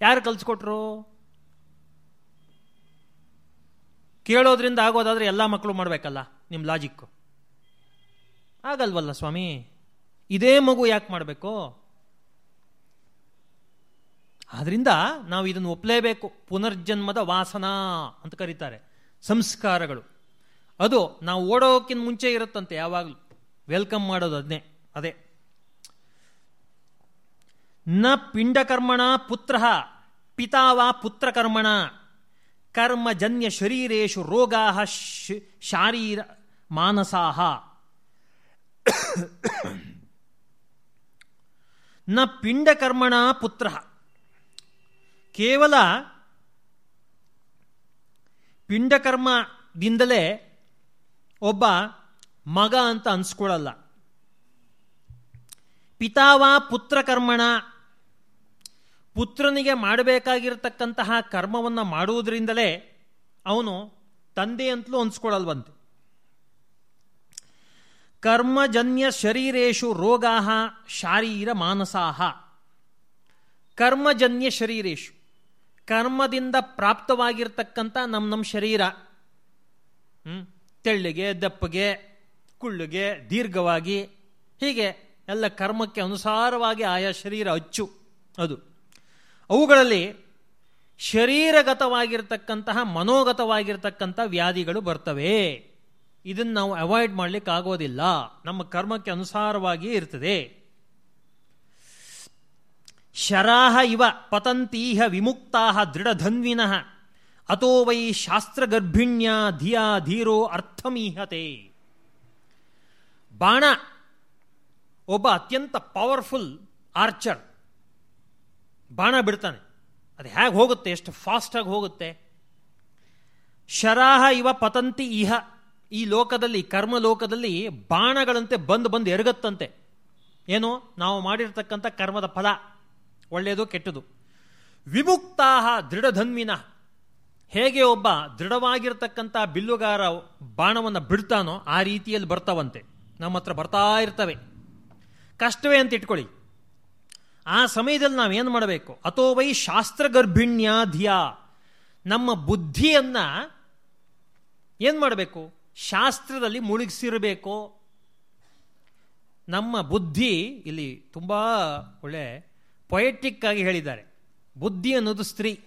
ಯಾರು ಕಲ್ಸ್ಕೊಟ್ರು? ಕೇಳೋದ್ರಿಂದ ಆಗೋದಾದ್ರೆ ಎಲ್ಲ ಮಕ್ಕಳು ಮಾಡಬೇಕಲ್ಲ ನಿಮ್ಮ ಲಾಜಿಕ್ಕು ಆಗಲ್ವಲ್ಲ ಸ್ವಾಮಿ? ಇದೇ ಮಗು ಯಾಕೆ ಮಾಡಬೇಕು? ಆದ್ರಿಂದ ನಾವು ಇದನ್ನು ಒಪ್ಪಲೇಬೇಕು ಪುನರ್ಜನ್ಮದ ವಾಸನಾ ಅಂತ ಕರೀತಾರೆ. ಸಂಸ್ಕಾರಗಳು. ಅದು ನಾವು ಓಡೋಕ್ಕಿಂತ ಮುಂಚೆ ಇರುತ್ತಂತೆ ಯಾವಾಗಲೂ. ವೆಲ್ಕಮ್ ಮಾಡೋದು ಅದನ್ನೇ ಅದೇ. ನ ಪಿಂಡಕರ್ಮಣ ಪುತ್ರ ಪಿತಾವಾ ಪುತ್ರಕರ್ಮಣ. ಕರ್ಮಜನ್ಯ ಶರೀರೇಶು ರೋಗಾ ಶಾರೀರ ಮಾನಸಾ ನ ಪಿಂಡಕರ್ಮಣ ಪುತ್ರ ಕೇವಲ ಪಿಂಡಕರ್ಮದಿಂದಲೇ ಒಬ್ಬ ಮಗ ಅಂತ ಅನ್ಸ್ಕೊಳ್ಳಲ್ಲ. ಪಿತಾವಾ ಪುತ್ರಕರ್ಮಣ ಪುತ್ರನಿಗೆ ಮಾಡಬೇಕಾಗಿರತಕ್ಕಂತಹ ಕರ್ಮವನ್ನು ಮಾಡುವುದರಿಂದಲೇ ಅವನು ತಂದೆ ಅಂತಲೂ ಅನ್ಸ್ಕೊಳ್ಳಲ್ವಂತೆ. ಕರ್ಮಜನ್ಯ ಶರೀರೇಶು ರೋಗಾ ಶಾರೀರ ಮಾನಸಾಹ. ಕರ್ಮಜನ್ಯ ಶರೀರೇಶು. ಕರ್ಮದಿಂದ ಪ್ರಾಪ್ತವಾಗಿರ್ತಕ್ಕಂಥ ನಮ್ಮ ನಮ್ಮ ಶರೀರ. ತೆಳ್ಳಿಗೆ, ದಪ್ಪಗೆ, ಕುಳ್ಳಿಗೆ, ದೀರ್ಘವಾಗಿ, ಹೀಗೆ ಎಲ್ಲ ಕರ್ಮಕ್ಕೆ ಅನುಸಾರವಾಗಿ ಆಯಾ ಶರೀರ ಅಚ್ಚು ಅದು. ಅವುಗಳಲ್ಲಿ ಶರೀರಗತವಾಗಿರ್ತಕ್ಕಂತಹ, ಮನೋಗತವಾಗಿರ್ತಕ್ಕಂಥ ವ್ಯಾಧಿಗಳು ಬರ್ತವೆ. ಇದನ್ನು ನಾವು ಅವಾಯ್ಡ್ ಮಾಡಲಿಕ್ಕಾಗೋದಿಲ್ಲ. ನಮ್ಮ ಕರ್ಮಕ್ಕೆ ಅನುಸಾರವಾಗಿ ಇರ್ತದೆ. ಶರಾಹ ಇವ ಪತಂತೀಹ ವಿಮುಕ್ತಾ ದೃಢಧನ್ವಿನಃ. ಅಥೋ ವೈ ಶಾಸ್ತ್ರಗರ್ಭಿಣ್ಯ ಧಿಯಾ ಧೀರೋ ಅರ್ಥಮೀಹತೆ. ಬಾಣ, ಒಬ್ಬ ಅತ್ಯಂತ ಪವರ್ಫುಲ್ ಆರ್ಚರ್. ಬಾಣ ಬಿಡ್ತಾನೆ. ಅದು ಹೇಗೆ ಹೋಗುತ್ತೆ, ಎಷ್ಟು ಫಾಸ್ಟಾಗಿ ಹೋಗುತ್ತೆ. ಶರಾಹ ಇವ ಪತಂತಿ ಇಹ. ಈ ಲೋಕದಲ್ಲಿ ಕರ್ಮ ಲೋಕದಲ್ಲಿ ಬಾಣಗಳಂತೆ ಬಂದು ಬಂದು ಎರಗತ್ತಂತೆ. ಏನು, ನಾವು ಮಾಡಿರ್ತಕ್ಕಂಥ ಕರ್ಮದ ಫಲ. ಒಳ್ಳೆಯದು ಕೆಟ್ಟದು. ವಿಮುಕ್ತಾಹ ದೃಢಧನ್ವಿನ. ಹೇಗೆ ಒಬ್ಬ ದೃಢವಾಗಿರ್ತಕ್ಕಂಥ ಬಿಲ್ಲುಗಾರ ಬಾಣವನ್ನು ಬಿಡ್ತಾನೋ ಆ ರೀತಿಯಲ್ಲಿ ಬರ್ತಾವಂತೆ. ನಮ್ಮ ಹತ್ರ ಬರ್ತಾ ಇರ್ತವೆ. ಕಷ್ಟವೇ ಅಂತ ಇಟ್ಕೊಳ್ಳಿ. ಆ ಸಮಯದಲ್ಲಿ ನಾವೇನು ಮಾಡಬೇಕು? ಅಥೋ ವೈ ಶಾಸ್ತ್ರಗರ್ಭಿಣ್ಯ ಧಿಯ ನಮ್ಮ ಬುದ್ಧಿಯನ್ನು ಏನು ಮಾಡಬೇಕು? ಶಾಸ್ತ್ರದಲ್ಲಿ ಮುಳುಗಿಸಿರಬೇಕು. ನಮ್ಮ ಬುದ್ಧಿ ಇಲ್ಲಿ ತುಂಬ ಒಳ್ಳೆ ಪೊಯೆಟಿಕ್ ಆಗಿ ಹೇಳಿದ್ದಾರೆ. ಬುದ್ಧಿ ಅನ್ನೋದು ಸ್ತ್ರೀ,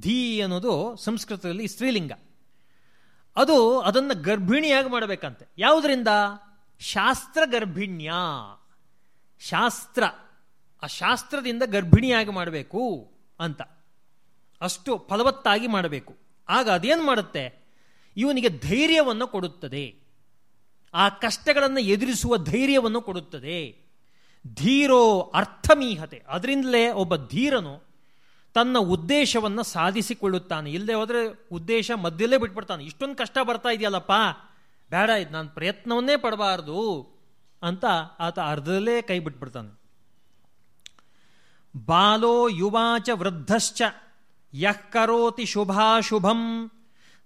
ಧೀ ಅನ್ನೋದು ಸಂಸ್ಕೃತದಲ್ಲಿ ಸ್ತ್ರೀಲಿಂಗ. ಅದು ಅದನ್ನು ಗರ್ಭಿಣಿಯಾಗಿ ಮಾಡಬೇಕಂತೆ. ಯಾವುದರಿಂದ? ಶಾಸ್ತ್ರ ಗರ್ಭಿಣ್ಯ ಶಾಸ್ತ್ರ, ಆ ಶಾಸ್ತ್ರದಿಂದ ಗರ್ಭಿಣಿಯಾಗಿ ಮಾಡಬೇಕು ಅಂತ. ಅಷ್ಟು ಫಲವತ್ತಾಗಿ ಮಾಡಬೇಕು. ಆಗ ಅದೇನು ಮಾಡುತ್ತೆ? ಇವನಿಗೆ ಧೈರ್ಯವನ್ನು ಕೊಡುತ್ತದೆ. ಆ ಕಷ್ಟಗಳನ್ನು ಎದುರಿಸುವ ಧೈರ್ಯವನ್ನು ಕೊಡುತ್ತದೆ. ಧೀರೋ ಅರ್ಥಮೀಹತೆ. ಅದರಿಂದಲೇ ಒಬ್ಬ ಧೀರನು ತನ್ನ ಉದ್ದೇಶವನ್ನು ಸಾಧಿಸಿಕೊಳ್ಳುತ್ತಾನೆ. ಇಲ್ಲದೆ ಹೋದರೆ ಉದ್ದೇಶ ಮಧ್ಯಲ್ಲೇ ಬಿಟ್ಬಿಡ್ತಾನೆ. ಇಷ್ಟೊಂದು ಕಷ್ಟ ಬರ್ತಾ ಇದೆಯಲ್ಲಪ್ಪ? ಬೇಡ, ಇದು ನಾನು ಪ್ರಯತ್ನವನ್ನೇ ಪಡಬಾರ್ದು ಅಂತ ಆತ ಅರ್ಧದಲ್ಲೇ ಕೈ ಬಿಟ್ಬಿಡ್ತಾನೆ. ಬಾಲೋ ಯುವಾಚ ವೃದ್ಧಶ್ಚ, ಯಃ ಕರೋತಿ ಶುಭಾಶುಭಂ,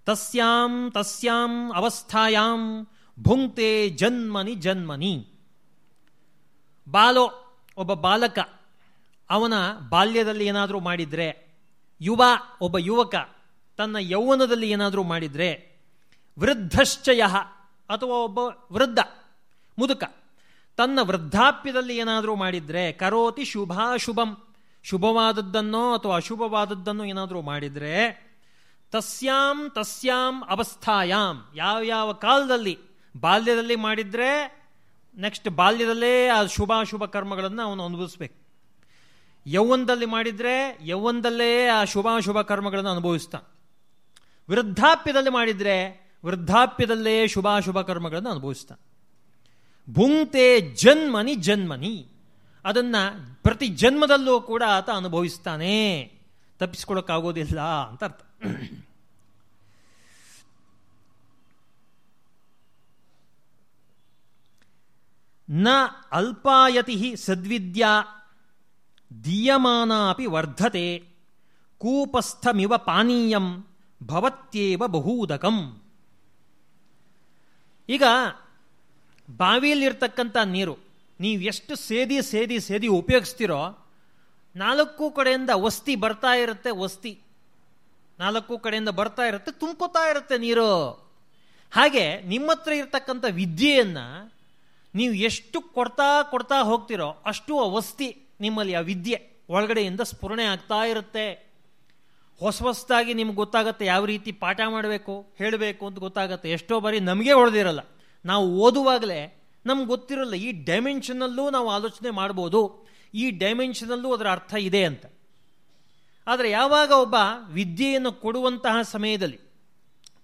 ತಸ್ಯಾಂ ತಸ್ಯಾಂ ಅವಸ್ಥಾಯಾಂ ಭುಂಕ್ತೆ ಜನ್ಮನಿ ಜನ್ಮನಿ. ಬಾಲೋ ಒಬ್ಬ ಬಾಲಕ, ಅವನ ಬಾಲ್ಯದಲ್ಲಿ ಏನಾದರೂ ಮಾಡಿದರೆ, ಯುವ ಒಬ್ಬ ಯುವಕ ತನ್ನ ಯೌವನದಲ್ಲಿ ಏನಾದರೂ ಮಾಡಿದರೆ, ವೃದ್ಧಶ್ಚಯ ಅಥವಾ ಒಬ್ಬ ವೃದ್ಧ, ಮುದುಕ, ತನ್ನ ವೃದ್ಧಾಪ್ಯದಲ್ಲಿ ಏನಾದರೂ ಮಾಡಿದರೆ, ಕರೋತಿ ಶುಭಾಶುಭಂ ಶುಭವಾದದ್ದನ್ನೋ ಅಥವಾ ಅಶುಭವಾದದ್ದನ್ನು ಏನಾದರೂ ಮಾಡಿದರೆ, ತಸ್ಯಾಂ ತಸ್ಯಾಂ ಅವಸ್ಥಾಯಾಂ, ಯಾವ್ಯಾವ ಕಾಲದಲ್ಲಿ ಬಾಲ್ಯದಲ್ಲಿ ಮಾಡಿದರೆ ನೆಕ್ಸ್ಟ್ ಬಾಲ್ಯದಲ್ಲೇ ಆ ಶುಭಾಶುಭ ಕರ್ಮಗಳನ್ನು ಅವನು ಅನುಭವಿಸ್ಬೇಕು. ಯೌವನದಲ್ಲಿ ಮಾಡಿದರೆ ಯೌವನದಲ್ಲೇ ಆ ಶುಭಾಶುಭ ಕರ್ಮಗಳನ್ನು ಅನುಭವಿಸ್ತಾನೆ. ವೃದ್ಧಾಪ್ಯದಲ್ಲಿ ಮಾಡಿದರೆ ವೃದ್ಧಾಪ್ಯದಲ್ಲೇ ಶುಭಾಶುಭ ಕರ್ಮಗಳನ್ನು ಅನುಭವಿಸ್ತಾನೆ. ಭುಂಕ್ತೆ ಜನ್ಮನಿ ಜನ್ಮನಿ. ಅದನ್ನು ಪ್ರತಿ ಜನ್ಮದಲ್ಲೂ ಕೂಡ ಆತ ಅನುಭವಿಸ್ತಾನೆ. ತಪ್ಪಿಸ್ಕೊಳ್ಳೋಕ್ಕಾಗೋದಿಲ್ಲ ಅಂತ ಅರ್ಥ. ನ ಅಲ್ಪಾಯತಿ ಸದ್ವಿದ್ಯಾ ದೀಯಮಾನ ಅಪಿ ವರ್ಧತೆ, ಕೂಪಸ್ಥಮಿವ ಪಾನೀಯಂ ಭವತ್ಯೇವ ಬಹೂದಕಂ. ಈಗ ಬಾವಿಯಲ್ಲಿರ್ತಕ್ಕಂಥ ನೀರು, ನೀವು ಎಷ್ಟು ಸೇದಿ ಸೇದಿ ಸೇದಿ ಉಪಯೋಗಿಸ್ತೀರೋ, ನಾಲ್ಕು ಕಡೆಯಿಂದ ವಸ್ತಿ ಬರ್ತಾ ಇರುತ್ತೆ, ವಸ್ತಿ. ನಾಲ್ಕು ಕಡೆಯಿಂದ ಬರ್ತಾ ಇರುತ್ತೆ, ತುಂಬ್ಕೋತಾ ಇರುತ್ತೆ ನೀರು. ಹಾಗೆ ನಿಮ್ಮ ಹತ್ರ ಇರ್ತಕ್ಕಂಥ ವಿದ್ಯೆಯನ್ನು ನೀವು ಎಷ್ಟು ಕೊಡ್ತಾ ಕೊಡ್ತಾ ಹೋಗ್ತಿರೋ ಅಷ್ಟು ಅವಸ್ತಿ ವಸ್ತಿ ನಿಮ್ಮಲ್ಲಿ ಆ ವಿದ್ಯೆ ಒಳಗಡೆಯಿಂದ ಸ್ಫುರಣೆ ಆಗ್ತಾ ಇರುತ್ತೆ. ಹೊಸ ಹೊಸದಾಗಿ ನಿಮ್ಗೆ ಗೊತ್ತಾಗುತ್ತೆ ಯಾವ ರೀತಿ ಪಾಠ ಮಾಡಬೇಕು, ಹೇಳಬೇಕು ಅಂತ ಗೊತ್ತಾಗುತ್ತೆ. ಎಷ್ಟೋ ಬಾರಿ ನಮಗೆ ಹೊಡೆದಿರಲ್ಲ ನಾವು ಓದುವಾಗಲೇ ನಮ್ಗೆ ಗೊತ್ತಿರಲ್ಲ ಈ ಡೈಮೆನ್ಷನ್ನಲ್ಲೂ ನಾವು ಆಲೋಚನೆ ಮಾಡ್ಬೋದು, ಈ ಡೈಮೆನ್ಷನಲ್ಲೂ ಅದರ ಅರ್ಥ ಇದೆ ಅಂತ. ಆದರೆ ಯಾವಾಗ ಒಬ್ಬ ವಿದ್ಯೆಯನ್ನು ಕೊಡುವಂತಹ ಸಮಯದಲ್ಲಿ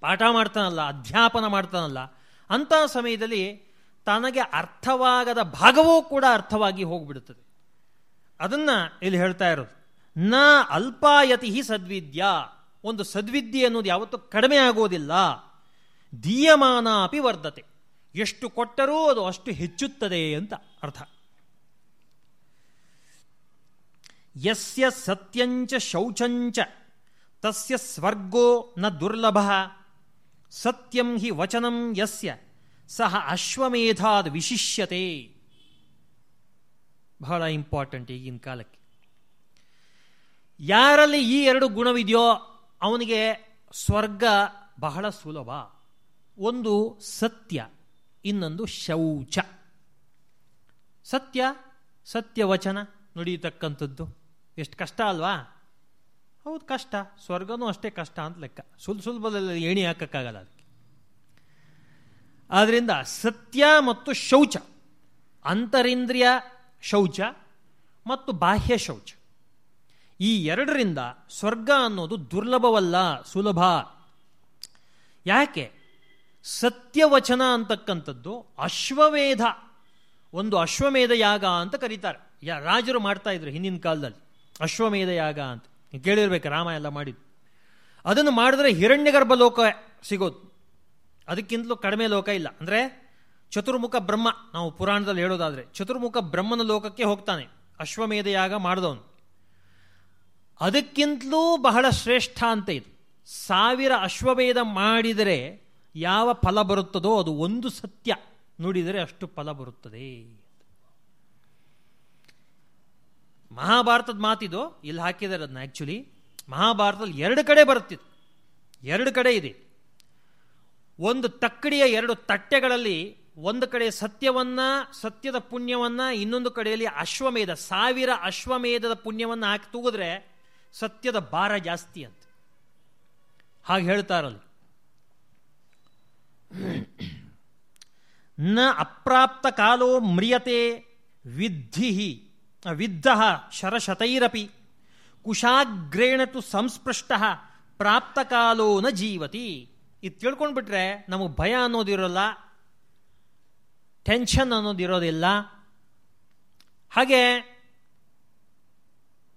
ಪಾಠ ಮಾಡ್ತಾನಲ್ಲ, ಅಧ್ಯಾಪನ ಮಾಡ್ತಾನಲ್ಲ, ಅಂತಹ ಸಮಯದಲ್ಲಿ ತನಗೆ ಅರ್ಥವಾಗದ ಭಾಗವೂ ಕೂಡ ಅರ್ಥವಾಗಿ ಹೋಗ್ಬಿಡುತ್ತದೆ. ಅದನ್ನ ಇಲ್ಲಿ ಹೇಳ್ತಾ ಇರೋದು. ನ ಅಲ್ಪಾಯತಿ ಸದ್ವಿದ್ಯಾ. ಒಂದು ಸದ್ವಿದ್ಯೆ ಅನ್ನೋದು ಯಾವತ್ತೂ ಕಡಿಮೆ ಆಗೋದಿಲ್ಲ. ದೀಯಮಾನ ಅಪಿ ವರ್ಧತೆ. ಎಷ್ಟು ಕೊಟ್ಟರೂ ಅದು ಅಷ್ಟು ಹೆಚ್ಚುತ್ತದೆ ಅಂತ ಅರ್ಥ. ಯಸ್ಯ ಸತ್ಯಂಚ ಶೌಚಂಚ. ತಸ್ಯ ಸ್ವರ್ಗೋ ನ ದುರ್ಲಭ. ಸತ್ಯಂ ಹಿ ವಚನಂ ಯಸ್ಯ. ಸಹ ಅಶ್ವಮೇಧಾದ ವಿಶಿಷ್ಯತೆ. ಬಹಳ ಇಂಪಾರ್ಟೆಂಟ್ ಈಗಿನ ಕಾಲಕ್ಕೆ. ಯಾರಲ್ಲಿ ಈ ಎರಡು ಗುಣವಿದೆಯೋ ಅವನಿಗೆ ಸ್ವರ್ಗ ಬಹಳ ಸುಲಭ. ಒಂದು ಸತ್ಯ, ಇನ್ನೊಂದು ಶೌಚ. ಸತ್ಯ ಸತ್ಯವಚನ ನುಡಿಯತಕ್ಕಂಥದ್ದು. ಎಷ್ಟು ಕಷ್ಟ ಅಲ್ವಾ? ಹೌದು ಕಷ್ಟ. ಸ್ವರ್ಗನೂ ಅಷ್ಟೇ ಕಷ್ಟ ಅಂತ ಲೆಕ್ಕ. ಸುಲ್ ಸುಲಭದಲ್ಲಿ ಏಣಿ ಹಾಕೋಕ್ಕಾಗಲ್ಲ ಅದಕ್ಕೆ ಆದ್ದರಿಂದ ಸತ್ಯ ಮತ್ತು ಶೌಚ, ಅಂತರಿಂದ್ರಿಯ ಶೌಚ ಮತ್ತು ಬಾಹ್ಯ ಶೌಚ. ಈ ಎರಡರಿಂದ ಸ್ವರ್ಗ ಅನ್ನೋದು ದುರ್ಲಭವಲ್ಲ, ಸುಲಭ. ಯಾಕೆ? ಸತ್ಯವಚನ ಅಂತಕ್ಕಂಥದ್ದು ಅಶ್ವಮೇಧ. ಒಂದು ಅಶ್ವಮೇಧ ಯಾಗ ಅಂತ ಕರೀತಾರೆ. ಯಾ, ರಾಜರು ಮಾಡ್ತಾ ಇದ್ರು ಹಿಂದಿನ ಕಾಲದಲ್ಲಿ. ಅಶ್ವಮೇಧ ಯಾಗ ಅಂತ. ಕೇಳಿರ್ಬೇಕು, ರಾಮ ಎಲ್ಲ ಮಾಡಿದ್ದು. ಅದನ್ನು ಮಾಡಿದ್ರೆ ಹಿರಣ್ಯಗರ್ಭ ಲೋಕ ಸಿಗೋದು. ಅದಕ್ಕಿಂತಲೂ ಕಡಿಮೆ ಲೋಕ ಇಲ್ಲ. ಅಂದರೆ ಚತುರ್ಮುಖ ಬ್ರಹ್ಮ, ನಾವು ಪುರಾಣದಲ್ಲಿ ಹೇಳೋದಾದರೆ ಚತುರ್ಮುಖ ಬ್ರಹ್ಮನ ಲೋಕಕ್ಕೆ ಹೋಗ್ತಾನೆ. ಅಶ್ವಮೇಧ ಯಾಗ ಮಾಡಿದವನು. ಅದಕ್ಕಿಂತಲೂ ಬಹಳ ಶ್ರೇಷ್ಠ ಅಂತ ಇದು. ಸಾವಿರ ಅಶ್ವಮೇಧ ಮಾಡಿದರೆ ಯಾವ ಫಲ ಬರುತ್ತದೋ ಅದು ಒಂದು ಸತ್ಯ. ನುಡಿದರೆ ಅಷ್ಟು ಫಲ ಬರುತ್ತದೆ. ಮಹಾಭಾರತದ ಮಾತಿದು, ಇಲ್ಲಿ ಹಾಕಿದ್ದಾರೆ ಅದನ್ನ ಆ್ಯಕ್ಚುಲಿ ಮಹಾಭಾರತದಲ್ಲಿ ಎರಡು ಕಡೆ ಬರುತ್ತಿತ್ತು ಎರಡು ಕಡೆ ಇದೆ. ಒಂದು ತಕ್ಕಡಿಯ ಎರಡು ತಟ್ಟೆಗಳಲ್ಲಿ ಒಂದು ಕಡೆ ಸತ್ಯವನ್ನ, ಸತ್ಯದ ಪುಣ್ಯವನ್ನ, ಇನ್ನೊಂದು ಕಡೆಯಲ್ಲಿ ಅಶ್ವಮೇಧ, ಸಾವಿರ ಅಶ್ವಮೇಧದ ಪುಣ್ಯವನ್ನು ಹಾಕಿ ತೂಗಿದ್ರೆ ಸತ್ಯದ ಭಾರ ಜಾಸ್ತಿ ಅಂತ. ಹಾಗೆ ಹೇಳ್ತಾರಲ್ಲಿ. ನ ಅಪ್ರಾಪ್ತ ಕಾಲೋ ಮ್ರಿಯತೆ ವಿದ್ಧಿ ವಿದ್ಧ ಶರಶತೈರಪಿ ಕುಶಾಗ್ರೇಣ ತು ಸಂಸ್ಪೃಷ್ಟ ಪ್ರಾಪ್ತ ಕಾಲೋ ನ ಜೀವತಿ. ಇದು ತಿಳ್ಕೊಂಡ್ಬಿಟ್ರೆ ನಮಗೆ ಭಯ ಅನ್ನೋದಿರೋಲ್ಲ ಟೆನ್ಷನ್ ಅನ್ನೋದಿರೋದಿಲ್ಲ ಹಾಗೆ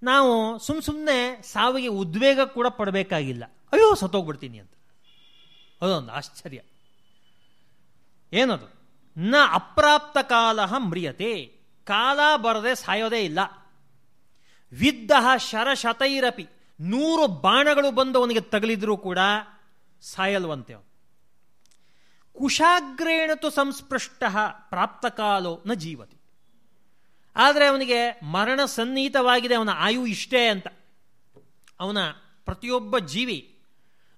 ನಾವು ಸುಮ್ಮ ಸುಮ್ಮನೆ ಸಾವಿಗೆ ಉದ್ವೇಗ ಕೂಡ ಪಡಬೇಕಾಗಿಲ್ಲ. ಅಯ್ಯೋ, ಸತ್ತೋಗ್ಬಿಡ್ತೀನಿ ಅಂತ. ಅದೊಂದು ಆಶ್ಚರ್ಯ. ಏನದು? ನ ಅಪ್ರಾಪ್ತ ಕಾಲ ಮ್ರಿಯತೆ. ಕಾಲ ಬರದೆ ಸಾಯೋದೇ ಇಲ್ಲ. ವಿದ್ದ ಶರಶತೈರಪಿ. ನೂರು ಬಾಣಗಳು ಬಂದು ಅವನಿಗೆ ತಗಲಿದ್ರೂ ಕೂಡ ಸಾಯಲ್ವಂತೆ ಅವನು ಕುಶಾಗ್ರೇಣತು ಸಂಸ್ಪೃಷ್ಟ ಪ್ರಾಪ್ತ ಕಾಲೋ ನ ಜೀವತಿ. ಆದರೆ ಅವನಿಗೆ ಮರಣ ಸನ್ನಿಹಿತವಾಗಿದೆ, ಅವನ ಆಯು ಇಷ್ಟೇ ಅಂತ. ಅವನ ಪ್ರತಿಯೊಬ್ಬ ಜೀವಿ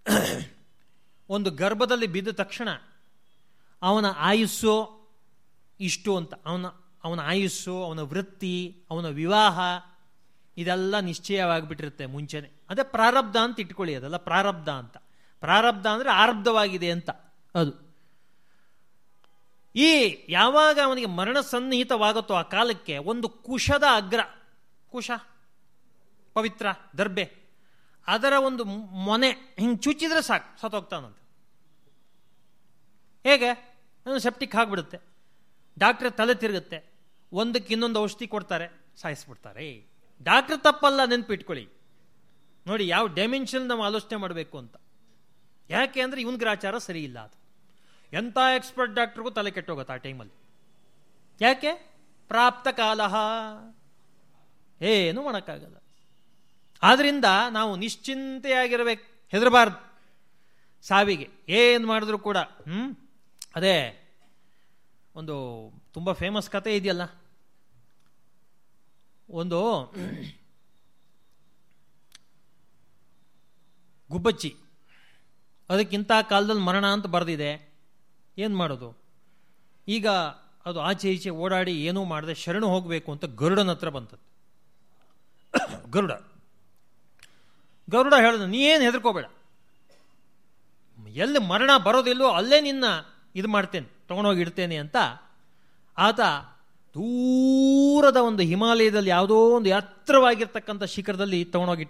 ಒಂದು ಗರ್ಭದಲ್ಲಿ ಬಿದ್ದ ತಕ್ಷಣ ಅವನ ಆಯುಸ್ಸು ಇಷ್ಟು ಅಂತ. ಅವನ ಅವನ ಆಯುಸ್ಸು, ಅವನ ವೃತ್ತಿ, ಅವನ ವಿವಾಹ, ಇದೆಲ್ಲ ನಿಶ್ಚಯವಾಗಿಬಿಟ್ಟಿರುತ್ತೆ ಮುಂಚೆನೆ. ಅದೇ ಪ್ರಾರಬ್ಧ ಅಂತ ಇಟ್ಕೊಳ್ಳಿ, ಅದೆಲ್ಲ ಪ್ರಾರಬ್ಧ ಅಂತ. ಪ್ರಾರಬ್ಧ ಅಂದರೆ ಆರಬ್ಧವಾಗಿದೆ ಅಂತ ಅದು. ಈ ಯಾವಾಗ ಅವನಿಗೆ ಮರಣ ಸನ್ನಿಹಿತವಾಗುತ್ತೋ ಆ ಕಾಲಕ್ಕೆ ಒಂದು ಕುಶದ ಅಗ್ರ, ಕುಶ, ಪವಿತ್ರ ದರ್ಬೆ ಅದರ ಒಂದು ಮೊನೆ ಹಿಂಗೆ ಚುಚ್ಚಿದ್ರೆ ಸಾಕು, ಸತ್ತೋಗ್ತಾನಂತ. ಹೇಗೆ? ಸೆಪ್ಟಿಕ್ ಆಗಿಬಿಡುತ್ತೆ. ಡಾಕ್ಟ್ರ್ ತಲೆ ತಿರುಗುತ್ತೆ. ಒಂದಕ್ಕೆ ಇನ್ನೊಂದು ಔಷಧಿ ಕೊಡ್ತಾರೆ, ಸಾಯಿಸ್ಬಿಡ್ತಾರೆ. ಡಾಕ್ಟ್ರ್ ತಪ್ಪಲ್ಲ, ನೆನ್ಪಿಟ್ಕೊಳ್ಳಿ. ನೋಡಿ, ಯಾವ ಡೈಮೆನ್ಷನ್ ನಾವು ಆಲೋಚನೆ ಮಾಡಬೇಕು ಅಂತ. ಯಾಕೆ ಅಂದರೆ ಇವನ್ ಗ್ರಾಚಾರ ಸರಿ ಇಲ್ಲ ಅದು. ಎಂಥ ಎಕ್ಸ್ಪರ್ಟ್ ಡಾಕ್ಟ್ರಿಗೂ ತಲೆ ಕೆಟ್ಟೋಗುತ್ತೆ ಆ ಟೈಮಲ್ಲಿ. ಯಾಕೆ? ಪ್ರಾಪ್ತ ಕಾಲ. ಏನು ಮಾಡೋಕ್ಕಾಗಲ್ಲ. ಆದ್ರಿಂದ ನಾವು ನಿಶ್ಚಿಂತೆಯಾಗಿರಬೇಕು. ಹೆದರಬಾರ್ದು. ಸಾವಿಗೆ. ಏನು ಮಾಡಿದ್ರು ಕೂಡ ಹ್ಞೂ ಅದೇ, ಒಂದು ತುಂಬ ಫೇಮಸ್ ಕತೆ ಇದೆಯಲ್ಲ? ಒಂದು ಗುಬ್ಬಚ್ಚಿ. ಅದಕ್ಕಿಂತ ಕಾಲದಲ್ಲಿ ಮರಣ ಅಂತ ಬರೆದಿದೆ. ಏನು ಮಾಡೋದು? ಈಗ ಅದು ಆಚೆ ಈಚೆ ಓಡಾಡಿ ಏನೂ ಮಾಡದೆ ಶರಣು ಹೋಗಬೇಕು ಅಂತ ಗರುಡನ ಹತ್ರ ಬಂತದ್ದು ಗರುಡ. ಗರುಡ ಹೇಳಿದ, ನೀ ಏನು ಹೆದರ್ಕೋಬೇಡ. ಎಲ್ಲಿ ಮರಣ ಬರೋದಿಲ್ಲೋ ಅಲ್ಲೇ ನಿನ್ನ ಇದು ಮಾಡ್ತೇನೆ, ತೊಗೊಂಡೋಗಿ ಇಡ್ತೇನೆ ಅಂತ. ಆತ ದೂರದ ಒಂದು ಹಿಮಾಲಯದಲ್ಲಿ ಯಾವುದೋ ಒಂದು ಎತ್ತರವಾಗಿರ್ತಕ್ಕಂಥ ಶಿಖರದಲ್ಲಿ ತಗೊಂಡೋಗಿ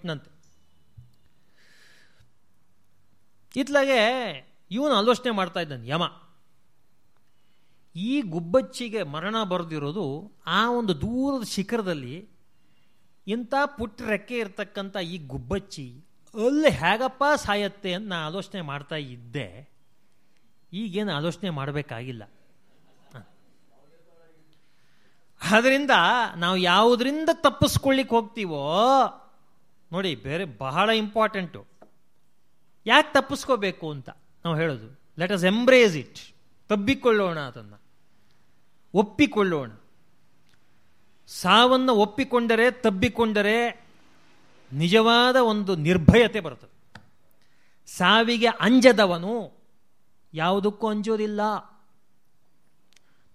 ಇತ್ಲಾಗೆ ಇವನು ಆಲೋಚನೆ ಮಾಡ್ತಾ ಇದ್ದಾನೆ, ಯಮ. ಈ ಗುಬ್ಬಚ್ಚಿಗೆ ಮರಣ ಬರೆದಿರೋದು ಆ ಒಂದು ದೂರದ ಶಿಖರದಲ್ಲಿ ಇಂಥ ಪುಟ್ಟ ರೆಕ್ಕೆ ಇರತಕ್ಕಂಥ ಈ ಗುಬ್ಬಚ್ಚಿ ಅಲ್ಲಿ ಹೇಗಪ್ಪ ಸಾಯತ್ತೆ ಅಂತ ನಾನು ಆಲೋಚನೆ ಮಾಡ್ತಾ ಇದ್ದೆ. ಈಗೇನು ಆಲೋಚನೆ ಮಾಡಬೇಕಾಗಿಲ್ಲ. ಆದ್ದರಿಂದ ನಾವು ಯಾವುದರಿಂದ ತಪ್ಪಿಸ್ಕೊಳ್ಳಿಕ್ಕೆ ಹೋಗ್ತೀವೋ, ನೋಡಿ, ಬೇರೆ ಬಹಳ ಇಂಪಾರ್ಟೆಂಟು ಯಾಕೆ ತಪ್ಪಿಸ್ಕೋಬೇಕು ಅಂತ ನಾವು ಹೇಳೋದು? ಲೆಟ್ ಅಸ್ ಎಂಬ್ರೇಸ್ ಇಟ್ ತಬ್ಬಿಕೊಳ್ಳೋಣ ಅದನ್ನು. ಒಪ್ಪಿಕೊಳ್ಳೋಣ. ಸಾವನ್ನು ಒಪ್ಪಿಕೊಂಡರೆ, ತಬ್ಬಿಕೊಂಡರೆ ನಿಜವಾದ ಒಂದು ನಿರ್ಭಯತೆ ಬರುತ್ತದೆ. ಸಾವಿಗೆ ಅಂಜದವನು ಯಾವುದಕ್ಕೂ ಅಂಜೋದಿಲ್ಲ.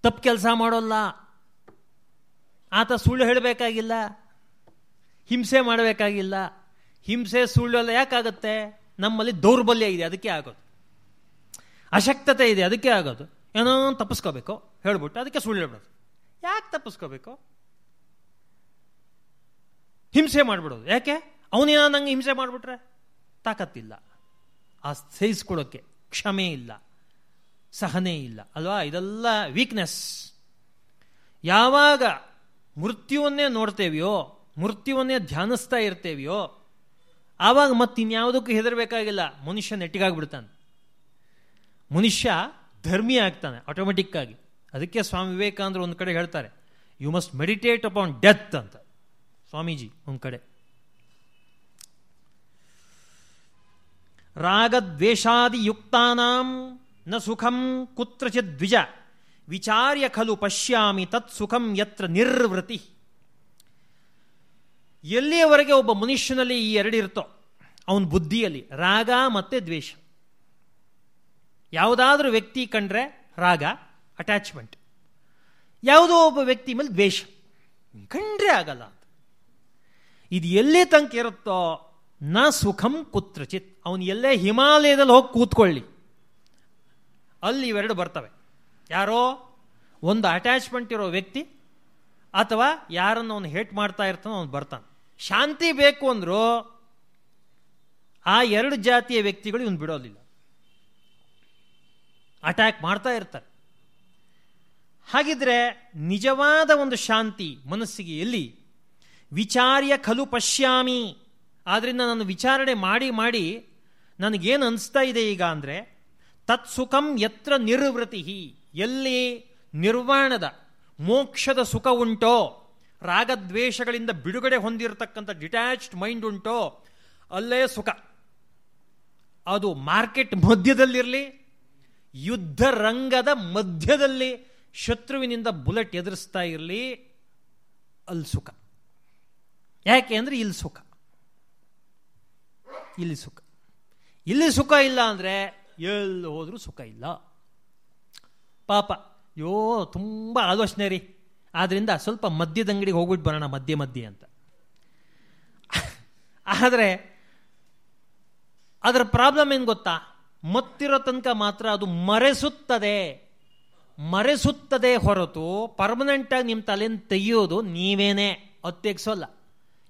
ತಪ್ಪು ಕೆಲಸ ಮಾಡೋಲ್ಲ. ಆತ ಸುಳ್ಳು ಹೇಳಬೇಕಾಗಿಲ್ಲ. ಹಿಂಸೆ ಮಾಡಬೇಕಾಗಿಲ್ಲ. ಹಿಂಸೆ ಸುಳ್ಳು ಎಲ್ಲ ಯಾಕಾಗುತ್ತೆ? ನಮ್ಮಲ್ಲಿ ದೌರ್ಬಲ್ಯ ಇದೆ, ಅದಕ್ಕೆ ಆಗೋದು. ಅಶಕ್ತತೆ ಇದೆ, ಅದಕ್ಕೆ ಆಗೋದು. ಏನೋ ತಪ್ಪಿಸ್ಕೋಬೇಕು, ಹೇಳ್ಬಿಟ್ಟು ಅದಕ್ಕೆ ಸುಳ್ಳು ಹೇಳ್ಬಿಡೋದು. ಯಾಕೆ ತಪ್ಪಿಸ್ಕೋಬೇಕು? ಹಿಂಸೆ ಮಾಡಿಬಿಡೋದು. ಯಾಕೆ? ಅವನೇನೋ ನಂಗೆ ಹಿಂಸೆ ಮಾಡಿಬಿಟ್ರೆ ತಾಕತ್ತಿಲ್ಲ. ಆ ಸಹಿಸ್ಕೊಡೋಕ್ಕೆ ಕ್ಷಮೆ ಇಲ್ಲ. ಸಹನೆ ಇಲ್ಲ. ಅಲ್ವಾ? ಇದೆಲ್ಲ ವೀಕ್ನೆಸ್ ಯಾವಾಗ ಮೃತ್ಯುವನ್ನೇ ನೋಡ್ತೇವೆಯೋ, ಮೃತ್ಯುವನ್ನೇ ಧ್ಯಾನಿಸ್ತಾ ಇರ್ತೇವೆಯೋ ಆವಾಗ ಮತ್ತಿನ್ಯಾವುದಕ್ಕೂ ಹೆದರಬೇಕಾಗಿಲ್ಲ. ಮನುಷ್ಯ ನೆಟ್ಟಿಗಾಗ್ಬಿಡ್ತಾನೆ. ಮನುಷ್ಯ ಧರ್ಮಿ ಆಗ್ತಾನೆ ಆಟೋಮೆಟಿಕ್ ಆಗಿ. ಅದಕ್ಕೆ ಸ್ವಾಮಿ ವಿವೇಕಾನಂದರು ಒಂದು ಕಡೆ ಹೇಳ್ತಾರೆ you must meditate upon death ಅಂತ. ಸ್ವಾಮೀಜಿ ಒಂದು ಕಡೆ. ರಾಗದ್ವೇಷಾದಿಯುಕ್ತಾನಾಂ ನ ಸುಖಂ ಕುತ್ರಚಿತ್ ದ್ವಿಜ ವಿಚಾರ್ಯ ಖಲು ಪಶ್ಯಾಮಿ ತತ್ ಸುಖಂ ಯತ್ರ ನಿರ್ವೃತಿ. ಎಲ್ಲಿಯವರೆಗೆ ಒಬ್ಬ ಮನುಷ್ಯನಲ್ಲಿ ಈ ಎರಡಿರುತ್ತೋ ಅವನ ಬುದ್ಧಿಯಲ್ಲಿ ರಾಗ ಮತ್ತು ದ್ವೇಷ. ಯಾವುದಾದ್ರೂ ವ್ಯಕ್ತಿ ಕಂಡ್ರೆ ರಾಗ ಅಟ್ಯಾಚ್ಮೆಂಟ್ ಯಾವುದೋ ಒಬ್ಬ ವ್ಯಕ್ತಿ ಮೇಲೆ ದ್ವೇಷ. ಕಂಡ್ರೆ ಆಗಲ್ಲ ಇದು ಎಲ್ಲಿ ತನಕ ಇರುತ್ತೋ, ನ ಸುಖಂ ಕುತ್ರಚಿತ್. ಅವನು ಎಲ್ಲೇ ಹಿಮಾಲಯದಲ್ಲಿ ಹೋಗಿ ಕೂತ್ಕೊಳ್ಳಿ. ಅಲ್ಲಿ ಇವೆರಡು ಬರ್ತವೆ. ಯಾರೋ ಒಂದು ಅಟ್ಯಾಚ್ಮೆಂಟ್ ಇರೋ ವ್ಯಕ್ತಿ ಅಥವಾ ಯಾರನ್ನು ಅವನು ಹೇಟ್ ಮಾಡ್ತಾ ಇರ್ತಾನೋ ಅವನು ಬರ್ತಾನೆ. ಶಾಂತಿ ಬೇಕು ಅಂದರೂ ಆ ಎರಡು ಜಾತಿಯ ವ್ಯಕ್ತಿಗಳು ಇವನು ಬಿಡೋದಿಲ್ಲ. ಅಟ್ಯಾಕ್ ಮಾಡ್ತಾ ಇರ್ತಾರೆ. ಹಾಗಿದ್ರೆ ನಿಜವಾದ ಒಂದು ಶಾಂತಿ ಮನಸ್ಸಿಗೆ ಎಲ್ಲಿ? ವಿಚಾರ್ಯ ಖಲು ಪಶ್ಯಾಮಿ. ಆದ್ದರಿಂದ ನಾನು ವಿಚಾರಣೆ ಮಾಡಿ ಮಾಡಿ ನನಗೇನು ಅನಿಸ್ತಾ ಇದೆ ಈಗ ಅಂದರೆ ತತ್ಸುಖಂ ಯತ್ರ ನಿರ್ವೃತಿ ಎಲ್ಲಿ? ನಿರ್ವಾಣದ, ಮೋಕ್ಷದ ಸುಖ ಉಂಟೋ. ರಾಗದ್ವೇಷಗಳಿಂದ ಬಿಡುಗಡೆ ಹೊಂದಿರತಕ್ಕಂಥ ಡಿಟ್ಯಾಚ್ಡ್ ಮೈಂಡ್ ಉಂಟೋ, ಅಲ್ಲೇ ಸುಖ. ಅದು ಮಾರ್ಕೆಟ್ ಮಧ್ಯದಲ್ಲಿರಲಿ, ಯುದ್ಧ ರಂಗದ ಮಧ್ಯದಲ್ಲಿ ಶತ್ರುವಿನಿಂದ ಬುಲೆಟ್ ಎದುರಿಸ್ತಾ ಇರಲಿ ಅಲ್ಲಿ ಸುಖ. ಯಾಕೆ ಅಂದರೆ ಇಲ್ಲಿ ಸುಖ. ಇಲ್ಲಿ ಸುಖ. ಇಲ್ಲಿ ಸುಖ ಇಲ್ಲ ಅಂದರೆ ಎಲ್ಲಿ ಹೋದರೂ ಸುಖ ಇಲ್ಲ. ಪಾಪ ಯೋ ತುಂಬ ಆಲೋಚನೆ ರೀ. ಆದ್ದರಿಂದ ಸ್ವಲ್ಪ ಮದ್ಯದ ಅಂಗಡಿಗೆ ಹೋಗ್ಬಿಟ್ಟು ಬರೋಣ ಮಧ್ಯೆ ಮಧ್ಯೆ ಅಂತ. ಆದರೆ ಅದರ ಪ್ರಾಬ್ಲಮ್ ಏನು ಗೊತ್ತಾ? ಮತ್ತಿರೋ ತನಕ ಮಾತ್ರ ಅದು ಮರೆಸುತ್ತದೆ. ಮರೆಸುತ್ತದೆ ಹೊರತು ಪರ್ಮನೆಂಟಾಗಿ ನಿಮ್ಮ ತಲೆಯನ್ನು ತೆಗೆಯೋದು ನೀವೇನೇ. ಅತ್ಯಗಿಸೋಲ್ಲ.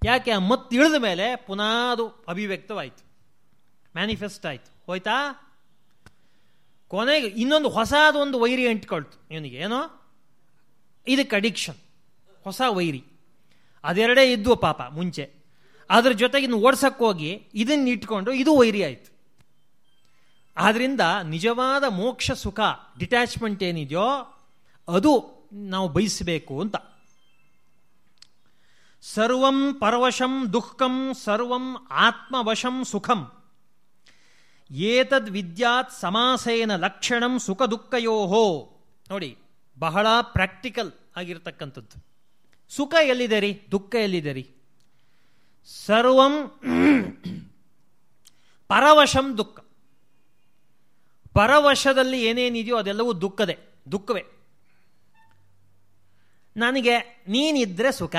ಯಾಕೆ? ಆ ಮತ್ತೆ ಇಳಿದ ಮೇಲೆ ಪುನಃ ಅದು ಅಭಿವ್ಯಕ್ತವಾಯಿತು. ಮ್ಯಾನಿಫೆಸ್ಟ್ ಆಯಿತು. ಹೋಯ್ತಾ? ಕೊನೆಗೆ ಇನ್ನೊಂದು ಹೊಸದೊಂದು ವೈರಿ ಅಂಟ್ಕೊಳ್ತು. ಇವನಿಗೆ. ಏನೋ? ಇದಕ್ಕೆ ಅಡಿಕ್ಷನ್ ಹೊಸ ವೈರಿ. ಅದೆರಡೇ ಇದ್ವು ಪಾಪ ಮುಂಚೆ. ಅದ್ರ ಜೊತೆಗೆ ಇನ್ನು ಓಡ್ಸಕ್ಕೆ ಹೋಗಿ ಇದನ್ನ ಇಟ್ಕೊಂಡು ಇದು ವೈರಿ ಆಯಿತು. ಆದ್ರಿಂದ ನಿಜವಾದ ಮೋಕ್ಷ ಸುಖ ಡಿಟ್ಯಾಚ್ಮೆಂಟ್ ಏನಿದೆಯೋ ಅದು ನಾವು ಬಯಸಬೇಕು ಅಂತ. ಸರ್ವಂ ಪರವಶಂ ದುಃಖಂ ಸರ್ವಂ ಆತ್ಮವಶಂ ಸುಖಂ. ಏತದ್ ವಿದ್ಯಾತ್ ಸಮಾಸೇನ ಲಕ್ಷಣಂ ಸುಖ ದುಃಖಯೋಹೋ. ನೋಡಿ ಬಹಳ ಪ್ರಾಕ್ಟಿಕಲ್ ಆಗಿರ್ತಕ್ಕಂಥದ್ದು. ಸುಖ ಎಲ್ಲಿದೆ ರೀ? ದುಃಖ ಎಲ್ಲಿದೆ ರೀ? ಸರ್ವಂ ಪರವಶಂ ದುಃಖ. ಪರವಶದಲ್ಲಿ ಏನೇನಿದೆಯೋ ಅದೆಲ್ಲವೂ ದುಃಖದೇ, ದುಃಖವೇ. ನನಗೆ ನೀನಿದ್ರೆ ಸುಖ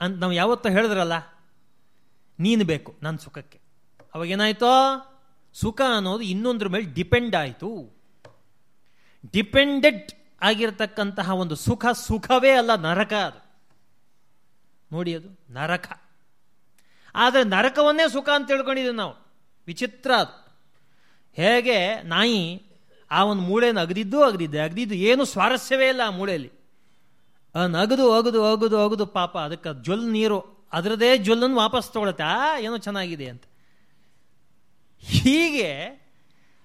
ಅಂತ ನಾವು ಯಾವತ್ತೂ ಹೇಳಿದ್ರಲ್ಲ, ನೀನು ಬೇಕು ನನ್ನ ಸುಖಕ್ಕೆ. ಅವಾಗೇನಾಯ್ತೋ? ಸುಖ ಅನ್ನೋದು ಇನ್ನೊಂದ್ರ ಮೇಲೆ ಡಿಪೆಂಡ್ ಆಯಿತು. ಡಿಪೆಂಡೆಡ್ ಆಗಿರತಕ್ಕಂತಹ ಒಂದು ಸುಖ ಸುಖವೇ ಅಲ್ಲ, ನರಕ ಅದು. ನೋಡಿ ಅದು, ನರಕ. ಆದರೆ ನರಕವನ್ನೇ ಸುಖ ಅಂತ ತಿಳ್ಕೊಂಡಿದ್ದೀವಿ ನಾವು. ವಿಚಿತ್ರ ಅದು. ಹೇಗೆ ನಾಯಿ ಆ ಒಂದು ಮೂಳೆಯನ್ನು ಅಗದಿದ್ದು ಅಗದಿದ್ದೆ. ಅಗದಿದ್ದು ಏನು ಸ್ವಾರಸ್ಯವೇ ಇಲ್ಲ ಆ ಮೂಳೆಯಲ್ಲಿ. ಅದನ್ನು ಅಗದು ಅಗದು ಅಗದು ಅಗದು ಪಾಪ. ಅದಕ್ಕೆ ಜೊಲ್ ನೀರು, ಅದರದೇ ಜೊಲ್ಲನ್ನು ವಾಪಸ್ ತೊಗೊಳತ್ತೆ. ಏನೋ ಚೆನ್ನಾಗಿದೆ ಅಂತ. ಹೀಗೆ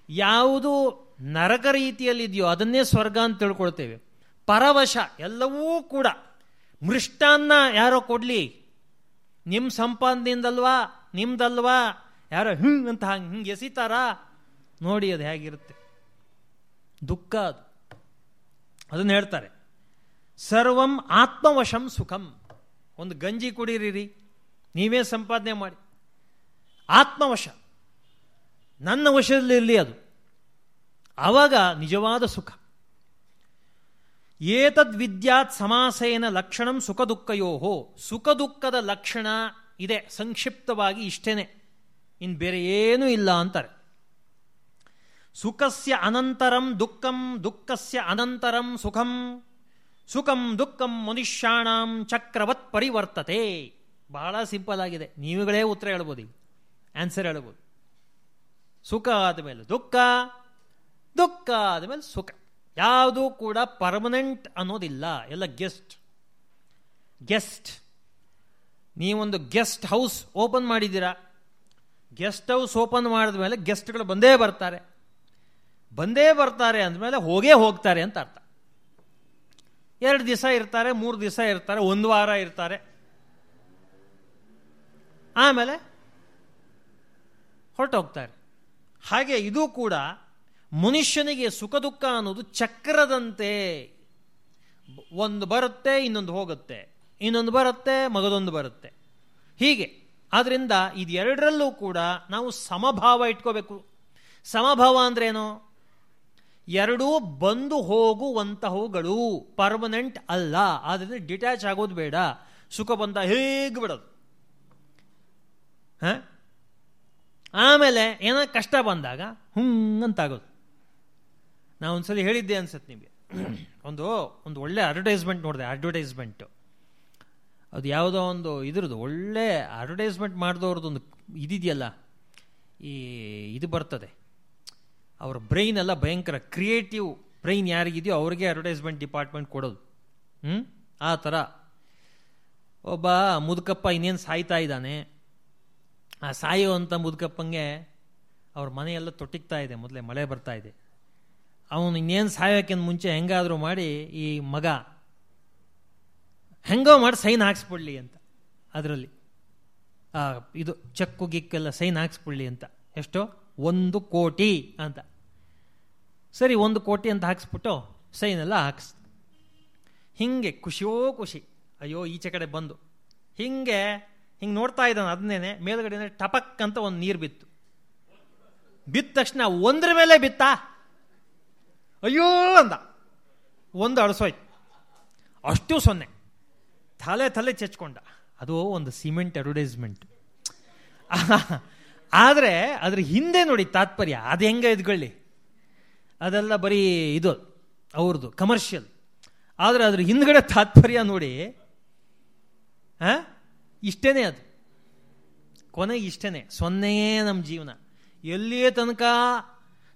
ಯಾವುದು ನರಕ ರೀತಿಯಲ್ಲಿದೆಯೋ ಅದನ್ನೇ ಸ್ವರ್ಗ ಅಂತ ತಿಳ್ಕೊಳ್ತೇವೆ. ಪರವಶ ಎಲ್ಲವೂ ಕೂಡ. ಮೃಷ್ಟಾನ್ನ ಯಾರೋ ಕೊಡಲಿ. ನಿಮ್ಮ ಸಂಪಾದನೆಯಿಂದಲ್ವಾ, ನಿಮ್ದಲ್ವಾ? ಯಾರೋ ಹಿಂಗ್ ಅಂತ ಹಂಗೆ ಹಿಂಗೆ ಎಸಿತಾರಾ? ನೋಡಿ ಅದು ಹೇಗಿರುತ್ತೆ. ದುಃಖ ಅದು. ಅದನ್ನು ಹೇಳ್ತಾರೆ. ಸರ್ವಂ ಆತ್ಮವಶಂ ಸುಖಂ. ಒಂದು ಗಂಜಿ ಕುಡೀರಿ ನೀವೇ ಸಂಪಾದನೆ ಮಾಡಿ. ಆತ್ಮವಶ. ನನ್ನ ವಶದಲ್ಲಿರಲಿ ಅದು. ಆವಾಗ ನಿಜವಾದ ಸುಖ. ಏತದ್ ವಿದ್ಯಾತ್ ಸಮಾಸೇನ ಲಕ್ಷಣಂ ಸುಖ ದುಃಖಯೋಹೋ ಸುಖ ದುಃಖದ ಲಕ್ಷಣ ಇದೆ, ಸಂಕ್ಷಿಪ್ತವಾಗಿ ಇಷ್ಟೇನೆ. ಇನ್ನು ಬೇರೆ ಏನೂ ಇಲ್ಲ ಅಂತಾರೆ. ಸುಖಸ್ಯ ಅನಂತರಂ ದುಃಖಂ, ದುಃಖಸ್ಯ ಅನಂತರಂ ಸುಖಂ. ಸುಖಂ ದುಃಖಂ ಮನುಷ್ಯಾಣಂ ಚಕ್ರವತ್ ಪರಿವರ್ತತೆ. ಬಹಳ ಸಿಂಪಲ್ ಆಗಿದೆ. ನೀವುಗಳೇ ಉತ್ತರ ಹೇಳ್ಬೋದು ಆನ್ಸರ್ ಹೇಳ್ಬೋದು. ಸುಖ ಆದಮೇಲೆ ದುಃಖ ದುಃಖ ಆದಮೇಲೆ ಸುಖ. ಯಾವುದೂ ಕೂಡ ಪರ್ಮನೆಂಟ್ ಅನ್ನೋದಿಲ್ಲ. ಎಲ್ಲ ಗೆಸ್ಟ್ ಗೆಸ್ಟ್ ನೀವೊಂದು ಗೆಸ್ಟ್ ಹೌಸ್ ಓಪನ್ ಮಾಡಿದ್ದೀರಾ? ಗೆಸ್ಟ್ ಹೌಸ್ ಓಪನ್ ಮಾಡಿದ ಮೇಲೆ ಗೆಸ್ಟ್ಗಳು ಬಂದೇ ಬರ್ತಾರೆ. ಬಂದೇ ಬರ್ತಾರೆ ಅಂದಮೇಲೆ ಹೋಗೇ ಹೋಗ್ತಾರೆ ಅಂತ ಅರ್ಥ. ಎರಡು ದಿವಸ ಇರ್ತಾರೆ, ಮೂರು ದಿವಸ ಇರ್ತಾರೆ, ಒಂದು ವಾರ ಇರ್ತಾರೆ. ಆಮೇಲೆ ಹೊರಟೋಗ್ತಾರೆ. ಹಾಗೆ ಇದು ಕೂಡ ಮನುಷ್ಯನಿಗೆ ಸುಖ ದುಃಖ ಅನ್ನೋದು ಚಕ್ರದಂತೆ ಒಂದು ಬರುತ್ತೆ, ಇನ್ನೊಂದು ಹೋಗುತ್ತೆ. ಇನ್ನೊಂದು ಬರುತ್ತೆ, ಮಗದೊಂದು ಬರುತ್ತೆ. ಹೀಗೆ. ಆದ್ದರಿಂದ ಇದೆರಡರಲ್ಲೂ ಕೂಡ ನಾವು ಸಮಭಾವ ಇಟ್ಕೋಬೇಕು. ಸಮಭಾವ ಅಂದ್ರೇನು? ಎರಡೂ ಬಂದು ಹೋಗುವಂತಹವುಗಳು. ಪರ್ಮನೆಂಟ್ ಅಲ್ಲ. ಆದ್ದರಿಂದ ಡಿಟ್ಯಾಚ್ ಆಗೋದು ಬೇಡ. ಸುಖ ಬಂದ ಹೇಗೆ ಬಿಡೋದು? ಹ? ಆಮೇಲೆ ಏನೋ ಕಷ್ಟ ಬಂದಾಗ ಹುಂಗಂತಾಗೋದು ನಾವು ಒಂದ್ಸಲ ಹೇಳಿದ್ದೆ ಅನ್ಸತ್ತೆ ನಿಮಗೆ. ಒಂದು ಒಂದು ಒಳ್ಳೆ ಅಡ್ವರ್ಟೈಸ್ಮೆಂಟ್ ನೋಡಿದೆ ಅಡ್ವರ್ಟೈಸ್ಮೆಂಟ್ ಅದು ಯಾವುದೋ ಒಂದು ಇದ್ರದ್ದು ಒಳ್ಳೆ ಅಡ್ವರ್ಟೈಸ್ಮೆಂಟ್ ಮಾಡಿದವ್ರದ್ದು ಒಂದು ಇದಿದೆಯಲ್ಲ ಈ ಇದು ಬರ್ತದೆ. ಅವ್ರ ಬ್ರೈನ್ ಎಲ್ಲ ಭಯಂಕರ ಕ್ರಿಯೇಟಿವ್ ಬ್ರೈನ್ ಯಾರಿಗಿದೆಯೋ ಅವ್ರಿಗೆ ಅಡ್ವರ್ಟೈಸ್ಮೆಂಟ್ ಡಿಪಾರ್ಟ್ಮೆಂಟ್ ಕೊಡೋದು. ಹ್ಞೂ ಆ ಥರ. ಒಬ್ಬ ಮುದುಕಪ್ಪ ಇನ್ನೇನು ಸಾಯ್ತಾ ಇದ್ದಾನೆ? ಆ ಸಾಯುವಂಥ ಮುದುಕಪ್ಪಂಗೆ ಅವ್ರ ಮನೆಯೆಲ್ಲ ತೊಟ್ಟಿಗ್ತಾ ಇದೆ ಮೊದಲೇ ಮಳೆ ಬರ್ತಾ ಇದೆ. ಅವನು ಇನ್ನೇನು ಸಾಯೋಕ್ಕಿಂತ ಮುಂಚೆ ಹೆಂಗಾದರೂ ಮಾಡಿ ಈ ಮಗ, ಹೆಂಗೋ ಮಾಡಿ ಸೈನ್ ಹಾಕ್ಸ್ಬಿಡ್ಲಿ ಅಂತ, ಅದರಲ್ಲಿ. ಇದು ಚೆಕ್ಕು ಗಿಕ್ಕೆಲ್ಲ ಸೈನ್ ಹಾಕ್ಸ್ಬಿಡ್ಲಿ ಅಂತ. ಎಷ್ಟು? ಒಂದು ಕೋಟಿ ಅಂತ. ಸರಿ, ಒಂದು ಕೋಟಿ ಅಂತ ಹಾಕ್ಸ್ಬಿಟ್ಟು ಸೈನ್ ಎಲ್ಲ ಹಾಕ್ಸ್. ಹಿಂಗೆ ಖುಷಿಯೋ ಖುಷಿ. ಅಯ್ಯೋ, ಈಚೆ ಕಡೆ ಬಂದು. ಹಿಂಗೆ ಹಿಂಗೆ ನೋಡ್ತಾ ಇದ್ದಾನೆ ಅದನ್ನೇನೆ ಮೇಲುಗಡೆಯಿಂದ ಟಪಕ್ ಅಂತ ಒಂದು ನೀರು ಬಿತ್ತು. ಬಿತ್ತ ತಕ್ಷಣ ಒಂದ್ರ ಮೇಲೆ ಬಿತ್ತಾ? ಅಯ್ಯೋ ಅಂದ. ಒಂದು ಅಳಸೋಯ್ತು ಅಷ್ಟು ಸೊನ್ನೆ. ತಲೆ ತಲೆ ಚೆಚ್ಕೊಂಡ. ಅದು ಒಂದು ಸಿಮೆಂಟ್ ಅಡ್ವರ್ಟೈಸ್ಮೆಂಟ್. ಆದರೆ ಅದ್ರ ಹಿಂದೆ ನೋಡಿ ತಾತ್ಪರ್ಯ, ಅದು ಹೆಂಗೆ ಇದ್ಕೊಳ್ಳಿ? ಅದೆಲ್ಲ ಬರೀ ಇದು ಅವ್ರದ್ದು ಕಮರ್ಷಿಯಲ್ ಆದರೆ ಅದ್ರ ಹಿಂದ್ಗಡೆ ತಾತ್ಪರ್ಯ ನೋಡಿ ಇಷ್ಟೇನೆ ಅದು. ಕೊನೆಗೆ ಇಷ್ಟೇ ಸೊನ್ನೆಯೇ ನಮ್ಮ ಜೀವನ. ಎಲ್ಲಿಯೇ ತನಕ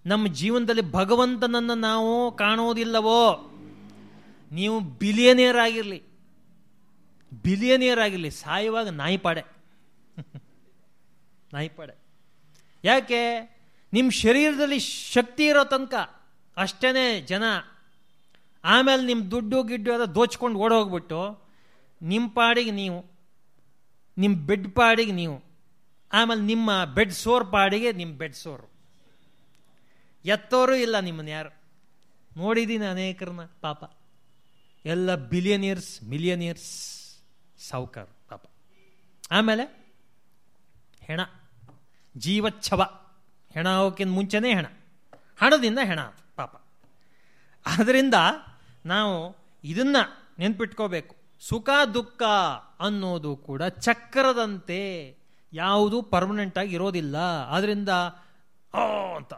ನಮ್ಮ ಜೀವನದಲ್ಲಿ ಭಗವಂತನನ್ನು ನಾವು ಕಾಣೋದಿಲ್ಲವೋ? ನೀವು ಬಿಲಿಯನಿಯರ್ ಆಗಿರಲಿ. ಬಿಲಿಯನಿಯರ್ ಆಗಿರಲಿ. ಸಾಯುವಾಗ ನಾಯಿಪಾಡೆ. ನಾಯಿಪಾಡೆ. ಯಾಕೆ? ನಿಮ್ಮ ಶರೀರದಲ್ಲಿ ಶಕ್ತಿ ಇರೋ ತನಕ ಅಷ್ಟೇ ಜನ ಆಮೇಲೆ ನಿಮ್ಮ ದುಡ್ಡು ಗಿಡ್ಡು ಎಲ್ಲ ದೋಚ್ಕೊಂಡು ಓಡೋಗ್ಬಿಟ್ಟು ನಿಮ್ಮ ಪಾಡಿಗೆ ನೀವು ನಿಮ್ಮ ಬೆಡ್ ಪಾಡಿಗೆ ನೀವು, ಆಮೇಲೆ ನಿಮ್ಮ ಬೆಡ್ ಸೋರ್ ಪಾಡಿಗೆ ನಿಮ್ಮ ಬೆಡ್ ಸೋರು. ಎತ್ತೋರು ಇಲ್ಲ ನಿಮ್ಮನ್ನ ಯಾರು? ನೋಡಿದ್ದೀನಿ ಅನೇಕರನ್ನ, ಪಾಪ. ಎಲ್ಲ ಬಿಲಿಯನಿಯರ್ಸ್ ಮಿಲಿಯನಿಯರ್ಸ್ ಸಾವುಕಾರ, ಪಾಪ. ಆಮೇಲೆ, ಹೆಣ. ಜೀವಚ್ಛವ. ಹೆಣ ಹೋಗಿಂತ ಮುಂಚೆನೇ ಹೆಣ. ಹಣದಿಂದ ಹೆಣ, ಪಾಪ. ಆದ್ದರಿಂದ ನಾವು ಇದನ್ನು ನೆನ್ಪಿಟ್ಕೋಬೇಕು. ಸುಖ, ದುಃಖ ಅನ್ನೋದು ಕೂಡ ಚಕ್ರದಂತೆ ಯಾವುದು ಪರ್ಮನೆಂಟ್ ಆಗಿ ಇರೋದಿಲ್ಲ. ಆದ್ದರಿಂದ ಓ ಅಂತ.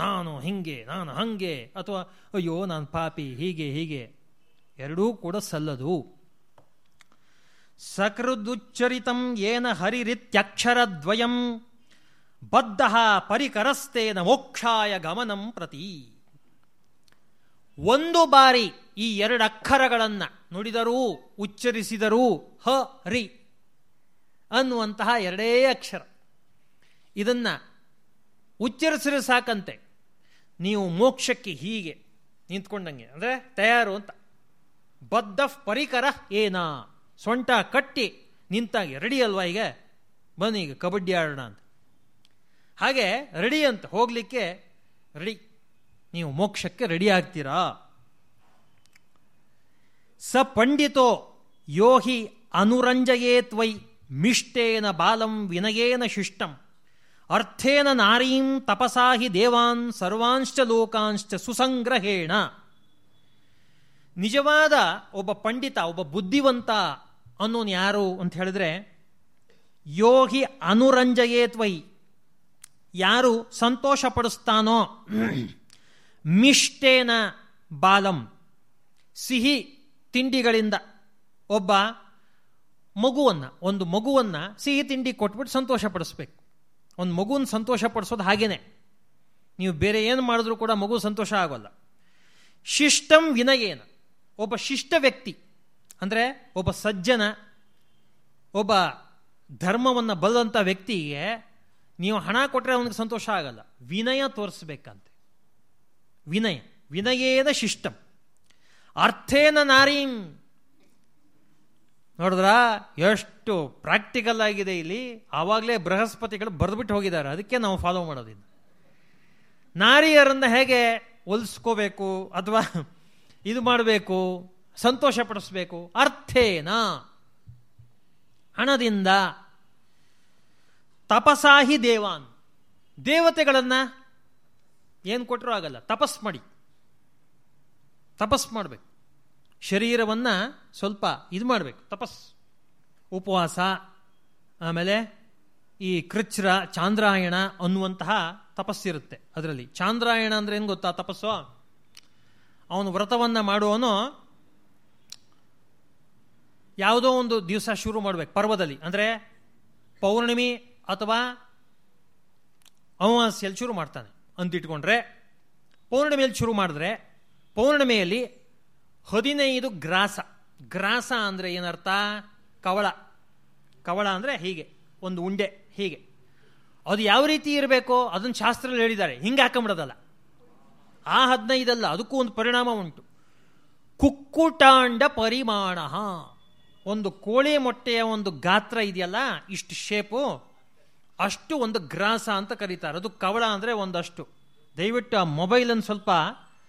ನಾನು ಹಿಂಗೆ, ನಾನು ಹಂಗೆ, ಅಥವಾ ಅಯ್ಯೋ, ನಾನು ಪಾಪಿ, ಹೀಗೆ ಹೀಗೆ. ಎರಡೂ ಕೂಡ ಸಲ್ಲದು. ಸಕೃದುಚ್ಚರಿತಂ ಏನ ಹರಿರಿತ್ಯಕ್ಷರದ್ವಯಂ ಬದ್ಧ ಪರಿಕರಸ್ತೇನ ಮೋಕ್ಷಾಯ ಗಮನಂ ಪ್ರತಿ. ಒಂದು ಬಾರಿ ಈ ಎರಡು ಅಕ್ಷರಗಳನ್ನು ನುಡಿದರೂ, ಉಚ್ಚರಿಸಿದರೂ ಹ ರಿ ಅನ್ನುವಂತಹ ಎರಡೇ ಅಕ್ಷರ. ಇದನ್ನ ಉಚ್ಚರಿಸಿದ್ರೆ ಸಾಕಂತೆ. ನೀವು ಮೋಕ್ಷಕ್ಕೆ ಹೀಗೆ ನಿಂತ್ಕೊಂಡಂಗೆ, ಅಂದರೆ ತಯಾರು ಅಂತ. ಬದ್ಧ ಪರಿಕರ ಏನಾ? ಸೊಂಟ ಕಟ್ಟಿ ನಿಂತಾಗ ರೆಡಿ ಅಲ್ವಾ ಈಗ? ಬನ್ನಿ ಈಗ, ಕಬಡ್ಡಿ ಆಡೋಣ ಅಂತ. ಹಾಗೆ ರೆಡಿ ಅಂತ ಹೋಗಲಿಕ್ಕೆ ರೆಡಿ ನೀವು ಮೋಕ್ಷಕ್ಕೆ ರೆಡಿ ಆಗ್ತೀರಾ? ಸ ಪಂಡಿತೋ, ಯೋಹಿ ಅನುರಂಜಯೇತ್ವೈ ಮಿಷ್ಟೇನ ಬಾಲಂ ವಿನಯೇನ ಶಿಷ್ಟಂ. ಅರ್ಥೇನ ನಾರೀಂ ತಪಸಾಹಿ ದೇವಾನ್ ಸರ್ವಾಂಶ್ಚ ಲೋಕಾಂಶ್ಚ ಸುಸಂಗ್ರಹೇಣ. ನಿಜವಾದ ಒಬ್ಬ ಪಂಡಿತ, ಒಬ್ಬ ಬುದ್ಧಿವಂತ ಅನ್ನೋನು ಯಾರು ಅಂತ ಹೇಳಿದ್ರೆ ಯೋಗಿ ಅನುರಂಜಯೇತ್ವೈ. ಯಾರು ಸಂತೋಷ ಪಡಿಸ್ತಾನೋ ಮಿಷ್ಟೇನ ಬಾಲಂ. ಸಿಹಿ ತಿಂಡಿಗಳಿಂದ ಒಬ್ಬ ಮಗುವನ್ನು, ಒಂದು ಮಗುವನ್ನು ಸಿಹಿ ತಿಂಡಿ ಕೊಟ್ಬಿಟ್ಟು ಸಂತೋಷ ಪಡಿಸ್ಬೇಕು ಒಂದು ಮಗುನ ಸಂತೋಷ ಪಡಿಸೋದು ಹಾಗೇನೆ. ನೀವು ಬೇರೆ ಏನು ಮಾಡಿದ್ರೂ ಕೂಡ ಮಗು ಸಂತೋಷ ಆಗೋಲ್ಲ. ಶಿಷ್ಟಂ ವಿನಯೇನ. ಒಬ್ಬ ಶಿಷ್ಟ ವ್ಯಕ್ತಿ, ಅಂದರೆ ಒಬ್ಬ ಸಜ್ಜನ, ಒಬ್ಬ ಧರ್ಮವನ್ನು ಬಲ್ಲಂಥ ವ್ಯಕ್ತಿಗೆ ನೀವು ಹಣ ಕೊಟ್ಟರೆ ಅವನಿಗೆ ಸಂತೋಷ ಆಗಲ್ಲ. ವಿನಯ ತೋರಿಸ್ಬೇಕಂತೆ. ವಿನಯ. ವಿನಯೇನ ಶಿಷ್ಟಂ. ಅರ್ಥೇನ ನಾರೀಂ. ನೋಡಿದ್ರ? ಎಷ್ಟು ಪ್ರಾಕ್ಟಿಕಲ್ ಆಗಿದೆ ಇಲ್ಲಿ. ಆವಾಗಲೇ ಬೃಹಸ್ಪತಿಗಳು ಬರೆದ್ಬಿಟ್ಟು ಹೋಗಿದ್ದಾರೆ. ಅದಕ್ಕೆ ನಾವು ಫಾಲೋ ಮಾಡೋದಿಲ್ಲ ನಾರಿಯರನ್ನು ಹೇಗೆ ಹೊಲಿಸ್ಕೋಬೇಕು ಅಥವಾ ಇದು ಮಾಡಬೇಕು ಸಂತೋಷ ಪಡಿಸ್ಬೇಕು ಅರ್ಥೇನ? ಹಣದಿಂದ. ತಪಸಾಹಿ ದೇವಾನ್. ದೇವತೆಗಳನ್ನು ಏನು ಕೊಟ್ಟರೂ ಆಗಲ್ಲ. ತಪಸ್ ಮಾಡಿ. ತಪಸ್ ಮಾಡಬೇಕು. ಶರೀರವನ್ನು ಸ್ವಲ್ಪ ಇದು ಮಾಡಬೇಕು. ತಪಸ್. ಉಪವಾಸ ಆಮೇಲೆ ಈ ಕೃಚ್ರ ಚಾಂದ್ರಾಯಣ ಅನ್ನುವಂತಹ ತಪಸ್ಸಿರುತ್ತೆ ಅದರಲ್ಲಿ. ಚಾಂದ್ರಾಯಣ ಅಂದರೆ ಏನು ಗೊತ್ತಾ ತಪಸ್ಸು? ಅವನು ವ್ರತವನ್ನು ಮಾಡುವವನು ಯಾವುದೋ ಒಂದು ದಿವಸ ಶುರು ಮಾಡಬೇಕು ಪರ್ವದಲ್ಲಿ. ಅಂದರೆ ಪೌರ್ಣಿಮಿ ಅಥವಾ ಅಮಾವಾಸ್ಯಲ್ಲಿ ಶುರು ಮಾಡ್ತಾನೆ. ಅಂತಿಟ್ಕೊಂಡ್ರೆ ಪೌರ್ಣಿಮೆಯಲ್ಲಿ ಶುರು ಮಾಡಿದ್ರೆ ಪೌರ್ಣಿಮೆಯಲ್ಲಿ ಹದಿನೈದು ಗ್ರಾಸ. ಗ್ರಾಸ ಅಂದರೆ ಏನರ್ಥ? ಕವಳ. ಕವಳ ಅಂದರೆ ಹೀಗೆ, ಒಂದು ಉಂಡೆ, ಹೀಗೆ. ಅದು ಯಾವ ರೀತಿ ಇರಬೇಕು ಅದನ್ನು ಶಾಸ್ತ್ರದಲ್ಲಿ ಹೇಳಿದ್ದಾರೆ. ಹಿಂಗೆ ಹಾಕೊಂಬಿಡೋದಲ್ಲ. ಆ ಹದಿನೈದಲ್ಲ ಅದಕ್ಕೂ ಒಂದು ಪರಿಣಾಮ ಉಂಟು. ಕುಕ್ಕುಟಾಂಡ ಪರಿಮಾಣ. ಒಂದು ಕೋಳಿ ಮೊಟ್ಟೆಯ ಒಂದು ಗಾತ್ರ ಇದೆಯಲ್ಲ, ಇಷ್ಟು ಶೇಪು ಅಷ್ಟು ಒಂದು ಗ್ರಾಸ ಅಂತ ಕರೀತಾರೆ. ಅದು ಕವಳ ಅಂದರೆ ಒಂದಷ್ಟು. ದಯವಿಟ್ಟು ಆ ಮೊಬೈಲನ್ನು ಸ್ವಲ್ಪ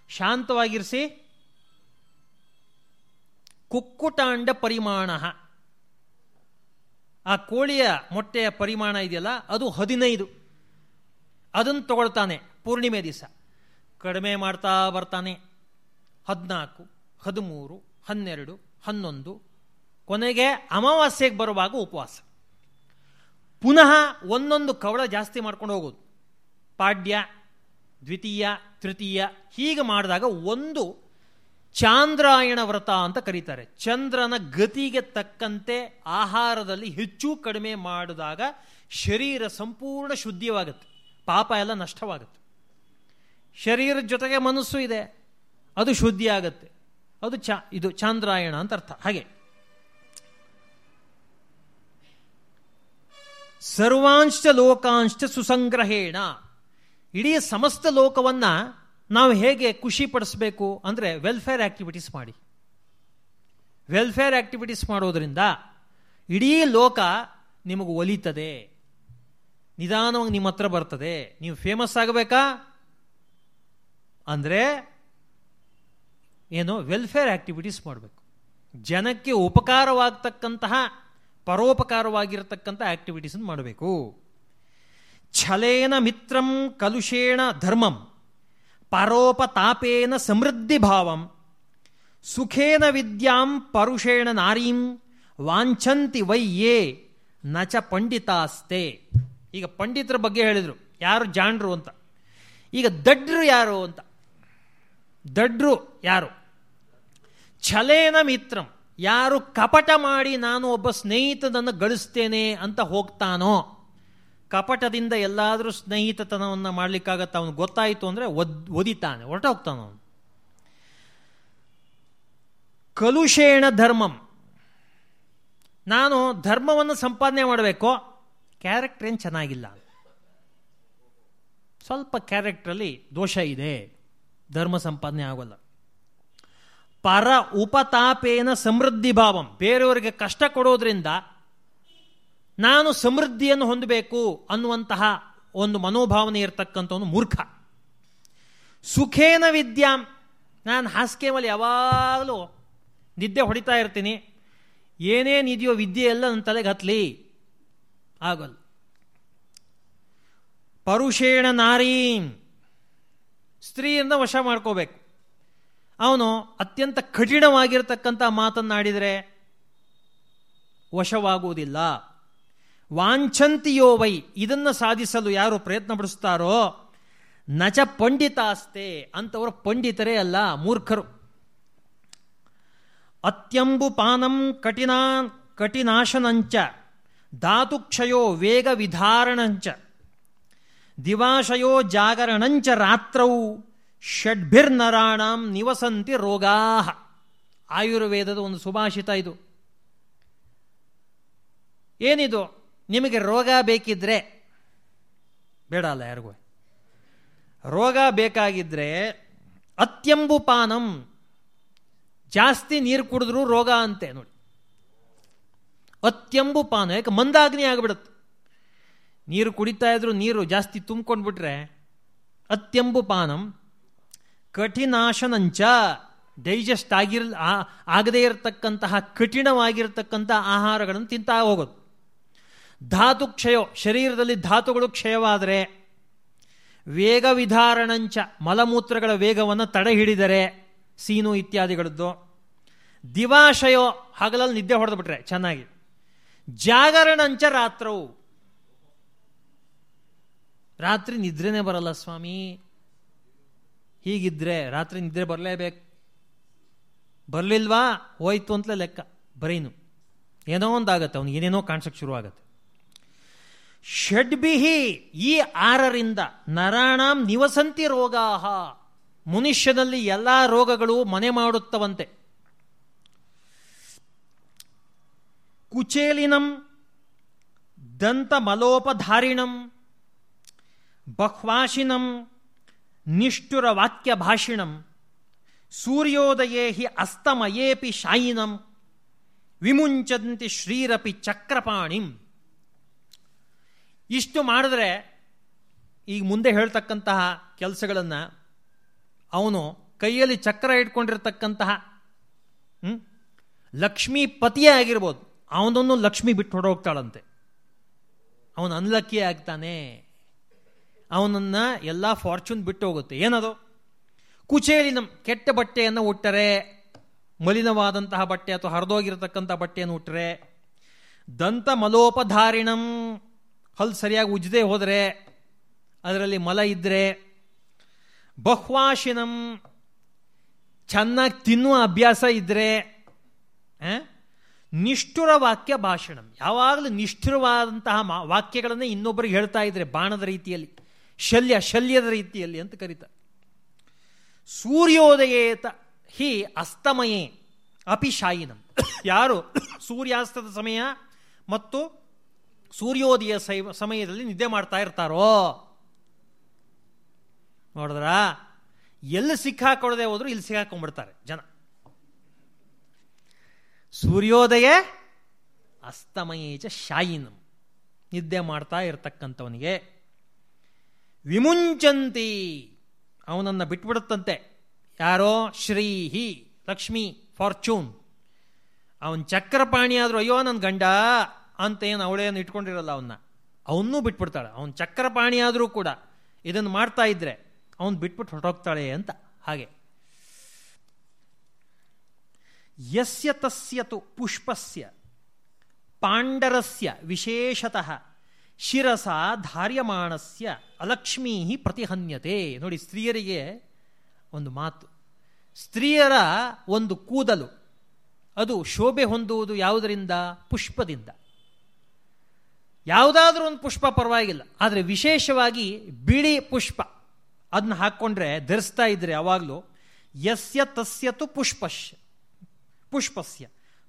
ಶಾಂತವಾಗಿರಿಸಿ. ಕುಕ್ಕುಟಾಂಡ ಪರಿಮಾಣ. ಆ ಕೋಳಿಯ ಮೊಟ್ಟೆಯ ಪರಿಮಾಣ ಇದೆಯಲ್ಲ, ಅದು ಹದಿನೈದು. ಅದನ್ನು ತಗೊಳ್ತಾನೆ ಪೂರ್ಣಿಮೆ ದಿವಸ. ಕಡಿಮೆ ಮಾಡ್ತಾ ಬರ್ತಾನೆ. ಹದಿನಾಲ್ಕು, ಹದಿಮೂರು, ಹನ್ನೆರಡು, ಹನ್ನೊಂದು. ಕೊನೆಗೆ ಅಮಾವಾಸ್ಯೆಗೆ ಬರುವಾಗ ಉಪವಾಸ. ಪುನಃ ಒಂದೊಂದು ಕವಳ ಜಾಸ್ತಿ ಮಾಡ್ಕೊಂಡು ಹೋಗೋದು. ಪಾಡ್ಯ, ದ್ವಿತೀಯ, ತೃತೀಯ ಹೀಗೆ ಮಾಡಿದಾಗ ಒಂದು ಚಾಂದ್ರಾಯಣ ವ್ರತ ಅಂತ ಕರೀತಾರೆ. ಚಂದ್ರನ ಗತಿಗೆ ತಕ್ಕಂತೆ ಆಹಾರದಲ್ಲಿ ಹೆಚ್ಚು ಕಡಿಮೆ ಮಾಡಿದಾಗ ಶರೀರ ಸಂಪೂರ್ಣ ಶುದ್ಧಿಯಾಗುತ್ತೆ. ಪಾಪ ಎಲ್ಲ ನಷ್ಟವಾಗುತ್ತೆ. ಶರೀರದ ಜೊತೆಗೆ ಮನಸ್ಸು ಇದೆ. ಅದು ಶುದ್ಧಿ ಆಗುತ್ತೆ ಅದು ಚಾ, ಇದು ಚಾಂದ್ರಾಯಣ ಅಂತ ಅರ್ಥ. ಹಾಗೆ. ಸರ್ವಾಂಶ ಲೋಕಾಂಶ ಸುಸಂಗ್ರಹೇಣ. ಇಡೀ ಸಮಸ್ತ ಲೋಕವನ್ನ ನಾವು ಹೇಗೆ ಖುಷಿ ಪಡಿಸ್ಬೇಕು ಅಂದರೆ ವೆಲ್ಫೇರ್ ಆಕ್ಟಿವಿಟೀಸ್ ಮಾಡಿ. ವೆಲ್ಫೇರ್ ಆ್ಯಕ್ಟಿವಿಟೀಸ್ ಮಾಡೋದರಿಂದ ಇಡೀ ಲೋಕ ನಿಮಗೆ ಒಲಿತದೆ. ನಿಧಾನವಾಗಿ ನಿಮ್ಮ ಹತ್ರ ಬರ್ತದೆ. ನೀವು ಫೇಮಸ್ ಆಗಬೇಕಾ? ಅಂದರೆ ಏನು ವೆಲ್ಫೇರ್ ಆಕ್ಟಿವಿಟೀಸ್ ಮಾಡಬೇಕು. ಜನಕ್ಕೆ ಉಪಕಾರವಾಗ್ತಕ್ಕಂತಹ ಪರೋಪಕಾರವಾಗಿರತಕ್ಕಂಥ ಆ್ಯಕ್ಟಿವಿಟೀಸನ್ನು ಮಾಡಬೇಕು. ಛಲೇನ ಮಿತ್ರಂ ಕಲುಷೇಣ ಧರ್ಮಂ. ಪರೋಪತಾಪೇನ ಸಮೃದ್ಧಿ ಭಾವಂ ಸುಖೇನ ವಿದ್ಯಾಂ ಪರುಷೇಣ ನಾರೀಂ ವಾಂಛಂತಿ ವೈಯೇ ನಚ ಪಂಡಿತಾಸ್ತೆ. ಈಗ ಪಂಡಿತರ ಬಗ್ಗೆ ಹೇಳಿದರು. ಯಾರು ಜಾಣರು ಅಂತ. ಈಗ ದಡ್ರು ಯಾರು ಅಂತ. ದಡ್ರು ಯಾರು? ಛಲೇನ ಮಿತ್ರಂ. ಯಾರು ಕಪಟ ಮಾಡಿ ನಾನು ಒಬ್ಬ ಸ್ನೇಹಿತನನ್ನು ಗಳಿಸ್ತೇನೆ ಅಂತ ಹೋಗ್ತಾನೋ. ಕಪಟದಿಂದ ಎಲ್ಲಾದರೂ ಸ್ನೇಹಿತತನವನ್ನು ಮಾಡಲಿಕ್ಕಾಗತ್ತ ಅವನು ಗೊತ್ತಾಯಿತು ಅಂದರೆ ಒದ್, ಒದಿತಾನೆ, ಹೊರಟೋಗ್ತಾನೆ ಅವನು. ಕಲುಷೇಣ ಧರ್ಮಂ. ನಾನು ಧರ್ಮವನ್ನು ಸಂಪಾದನೆ ಮಾಡಬೇಕು? ಕ್ಯಾರೆಕ್ಟರ್ ಏನು ಚೆನ್ನಾಗಿಲ್ಲ. ಸ್ವಲ್ಪ ಕ್ಯಾರೆಕ್ಟ್ರಲ್ಲಿ ದೋಷ ಇದೆ. ಧರ್ಮ ಸಂಪಾದನೆ ಆಗೋಲ್ಲ. ಪರ ಉಪತಾಪೇನ ಸಮೃದ್ಧಿ ಭಾವಂ. ಬೇರೆಯವರಿಗೆ ಕಷ್ಟ ಕೊಡೋದ್ರಿಂದ ನಾನು ಸಮೃದ್ಧಿಯನ್ನು ಹೊಂದಬೇಕು ಅನ್ನುವಂತಹ ಒಂದು ಮನೋಭಾವನೆ ಇರತಕ್ಕಂಥವನು ಮೂರ್ಖ. ಸುಖೇನ ವಿದ್ಯಾಂ. ನಾನು ಹಾಸಿಗೆ ಮೇಲೆ ಯಾವಾಗಲೂ ನಿದ್ದೆ ಹೊಡಿತಾ ಇರ್ತೀನಿ. ಏನೇನಿದೆಯೋ ವಿದ್ಯೆ ಎಲ್ಲ ನನ್ನ ತಲೆಗೆ ಹತ್ತಲಿ ಆಗಲ್ಲ. ಪರುಷೇಣ ನಾರೀಂ. ಸ್ತ್ರೀಯಿಂದ ವಶ ಮಾಡ್ಕೋಬೇಕು. ಅವನು ಅತ್ಯಂತ ಕಠಿಣವಾಗಿರ್ತಕ್ಕಂಥ ಮಾತನ್ನಾಡಿದರೆ ವಶವಾಗುವುದಿಲ್ಲ. ವಾಂಛಂತಿಯೋ ವೈ, ಇದನ್ನು ಸಾಧಿಸಲು ಯಾರು ಪ್ರಯತ್ನ ಪಡಿಸ್ತಾರೋ? ನಚ ಪಂಡಿತಾಸ್ತೆ ಅಂತವರು ಪಂಡಿತರೇ ಅಲ್ಲ, ಮೂರ್ಖರು. ಅತ್ಯಂಬು ಪಾನಂ ಕಠಿಣ ಕಠಿನಾಶನಂಚ, ಧಾತುಕ್ಷಯೋ ವೇಗ ವಿಧಾರಣಂಚ. ದಿವಾಶಯೋ ಜಾಗರಣಂಚ ರಾತ್ರೌ, ಷಡ್ಭಿರ್ನರಾಣಂ ನಿವಸಂತಿ ರೋಗಾ ಆಯುರ್ವೇದದ ಒಂದು ಸುಭಾಷಿತ ಇದು. ಏನಿದು? ನಿಮಗೆ ರೋಗ ಬೇಕಿದ್ರೆ, ಬೇಡ ಅಲ್ಲ ಯಾರಿಗೂ. ರೋಗ ಬೇಕಾಗಿದ್ರೆ ಅತ್ಯಂಬು ಪಾನಂ, ಜಾಸ್ತಿ ನೀರು ಕುಡಿದ್ರೂ ರೋಗ ಅಂತೆ ನೋಡಿ. ಅತ್ಯಂಬು ಪಾನ, ಯಾಕೆ ಮಂದಾಗ್ನಿ ಆಗಿಬಿಡುತ್ತೆ. ನೀರು ಕುಡಿತಾ ಇದ್ರು ನೀರು ಜಾಸ್ತಿ ತುಂಬಿಕೊಂಡ್ಬಿಟ್ರೆ ಅತ್ಯಂಬು ಪಾನಂ ಕಠಿಣಾಶನಂಚ ಡೈಜೆಸ್ಟ್ ಆಗಿರ್ ಆಗದೇ ಇರತಕ್ಕಂತಹ ಕಠಿಣವಾಗಿರ್ತಕ್ಕಂಥ ಆಹಾರಗಳನ್ನು ತಿಂತಾ ಹೋಗೋದು. ಧಾತು ಕ್ಷಯೋ, ಶರೀರದಲ್ಲಿ ಧಾತುಗಳು ಕ್ಷಯವಾದರೆ ವೇಗ ವಿಧಾರಣಂಚ ಮಲಮೂತ್ರಗಳ ವೇಗವನ್ನು ತಡೆ ಹಿಡಿದರೆ ಸೀನು ಇತ್ಯಾದಿಗಳದ್ದು. ದಿವಾಶಯೋ, ಹಗಲಲ್ಲಿ ನಿದ್ದೆ ಹೊಡೆದು ಹೊಡೆದ್ಬಿಟ್ರೆ ಚೆನ್ನಾಗಿ. ಜಾಗರಣಂಚ ರಾತ್ರವು. ರಾತ್ರಿ ನಿದ್ರೆನೇ ಬರಲ್ಲ ಸ್ವಾಮಿ. ಹೀಗಿದ್ರೆ ರಾತ್ರಿ ನಿದ್ರೆ ಬರಲೇಬೇಕು. ಬರಲಿಲ್ವಾ? ಹೋಯ್ತು ಅಂತಲೇ ಲೆಕ್ಕ. ಬರೀನು. ಏನೋ ಒಂದಾಗತ್ತೆ, ಅವ್ನಿಗೆ ಏನೇನೋ ಕಾಣಿಸಕ್ಕೆ ಶುರು ಷಡ್ಬಿಹಿ ಈ ಆರರಿಂದ ನರಾಣಾಂ ನಿವಸಂತಿ ರೋಗಾಹ. ಮನುಷ್ಯನಲ್ಲಿ ಎಲ್ಲ ರೋಗಗಳು ಮನೆ ಮಾಡುತ್ತವಂತೆ. ಕುಚೇಲಿನಂ, ದಂತ ಮಲೋಪಧಾರಿಣಂ ಬಹ್ವಾಶಿನಂ ನಿಷ್ಠುರ ವಾಕ್ಯ ಭಾಷಿಣಂ, ಸೂರ್ಯೋದಯೇ ಹಿ ಅಸ್ತಮಯೇಪಿ ಶಾಯಿನಂ, ವಿಮುಂಚಂತಿ ಶ್ರೀರಪಿ ಚಕ್ರಪಾಣಿಂ. ಇಷ್ಟು ಮಾಡಿದ್ರೆ ಈಗ ಮುಂದೆ ಹೇಳ್ತಕ್ಕಂತಹ ಕೆಲಸಗಳನ್ನು ಅವನು ಕೈಯಲ್ಲಿ ಚಕ್ರ ಇಟ್ಕೊಂಡಿರ್ತಕ್ಕಂತಹ ಲಕ್ಷ್ಮೀ ಪತಿಯೇ ಆಗಿರ್ಬೋದು. ಅವನನ್ನು ಲಕ್ಷ್ಮಿ ಬಿಟ್ಟು ಹೊರಡೋಗ್ತಾಳಂತೆ ಅವನು ಅನ್ಲಕ್ಕಿ ಆಗ್ತಾನೆ. ಅವನನ್ನು ಎಲ್ಲ ಫಾರ್ಚೂನ್ ಬಿಟ್ಟು ಹೋಗುತ್ತೆ. ಏನದು? ಕುಚೇಲಿನ ಕೆಟ್ಟ ಬಟ್ಟೆಯನ್ನು ಉಟ್ಟರೆ, ಮಲಿನವಾದಂತಹ ಬಟ್ಟೆ ಅಥವಾ ಹರಿದೋಗಿರತಕ್ಕಂಥ ಬಟ್ಟೆಯನ್ನು ಉಟ್ಟರೆ ದಂತ ಮಲೋಪಧಾರಿಣಂ ಹಲ್ ಸರಿಯಾಗಿ ಉಜ್ಜದೆ ಹೋದರೆ, ಅದರಲ್ಲಿ ಮಲ ಇದ್ದರೆ ಬಹ್ವಾಶಿನಂ ಚೆನ್ನಾಗಿ ತಿನ್ನುವ ಅಭ್ಯಾಸ ಇದ್ದರೆ ನಿಷ್ಠುರ ವಾಕ್ಯ ಭಾಷಣಂ. ಯಾವಾಗಲೂ ನಿಷ್ಠುರವಾದಂತಹ ವಾಕ್ಯಗಳನ್ನೇ ಇನ್ನೊಬ್ಬರಿಗೆ ಹೇಳ್ತಾ ಇದ್ರೆ ಬಾಣದ ರೀತಿಯಲ್ಲಿ, ಶಲ್ಯ, ಶಲ್ಯದ ರೀತಿಯಲ್ಲಿ ಅಂತ ಕರೀತಾರೆ ಸೂರ್ಯೋದಯೇತ ಹಿ ಅಸ್ತಮಯೇ ಅಪಿಶಾಯಿನಂ. ಯಾರು? ಸೂರ್ಯಾಸ್ತದ ಸಮಯ ಮತ್ತು ಸೂರ್ಯೋದಯ ಸಮಯದಲ್ಲಿ ನಿದ್ದೆ ಮಾಡ್ತಾ ಇರ್ತಾರೋ? ನೋಡಿದ್ರ? ಎಲ್ಲಿ ಸಿಕ್ಕಾಕೊಳ್ಳದೆ ಹೋದ್ರು ಇಲ್ಲಿ ಸಿಕ್ಕಾಕೊಂಡ್ಬಿಡ್ತಾರೆ ಜನ. ಸೂರ್ಯೋದಯ ಅಸ್ತಮಯೇಚ ಶಾಯಿನಂ. ನಿದ್ದೆ ಮಾಡ್ತಾ ಇರತಕ್ಕಂಥವನಿಗೆ ವಿಮುಂಚಂತಿ. ಅವನನ್ನು ಬಿಟ್ಬಿಡುತ್ತಂತೆ. ಯಾರೋ? ಶ್ರೀಹಿ, ಲಕ್ಷ್ಮಿ, ಫಾರ್ಚೂನ್. ಅವನ ಚಕ್ರಪಾಣಿ ಆದರೂ ಅಯ್ಯೋ ನನ್ನ ಗಂಡ. ಅಂತ ಏನು ಅವಳೇನು ಇಟ್ಕೊಂಡಿರಲ್ಲ ಅವನ್ನ ಅವನ್ನೂ ಬಿಟ್ಬಿಡ್ತಾಳೆ. ಅವನು ಚಕ್ರಪಾಣಿ ಆದರೂ ಕೂಡ ಇದನ್ನು ಮಾಡ್ತಾ ಇದ್ರೆ ಅವನು ಬಿಟ್ಬಿಟ್ಟು ಹೊರಟೋಗ್ತಾಳೆ ಅಂತ ಹಾಗೆ. ಯಸ್ಯ ತಸ್ಯತು ಪುಷ್ಪಸ್ಯ ಪಾಂಡರಸ್ಯ ವಿಶೇಷತಃ ಶಿರಸ ಧಾರ್ಯಮಾಣಸ್ಯ ಅಲಕ್ಷ್ಮೀ ಪ್ರತಿಹನ್ಯತೆ. ನೋಡಿ, ಸ್ತ್ರೀಯರಿಗೆ ಒಂದು ಮಾತು. ಸ್ತ್ರೀಯರ ಒಂದು ಕೂದಲು, ಅದು ಶೋಭೆ ಹೊಂದುವುದು ಯಾವುದರಿಂದ? ಪುಷ್ಪದಿಂದ. ಯಾವುದಾದ್ರೂ ಒಂದು ಪುಷ್ಪ ಪರವಾಗಿಲ್ಲ. ಆದರೆ ವಿಶೇಷವಾಗಿ ಬಿಳಿ ಪುಷ್ಪ. ಅದನ್ನ ಹಾಕ್ಕೊಂಡ್ರೆ ಧರಿಸ್ತಾ ಇದ್ರೆ ಯಾವಾಗಲೂ ಯಸ್ಯ ತಸ್ಯತು ಪುಷ್ಪಶ್ಯ ಪುಷ್ಪಸ್ಯ.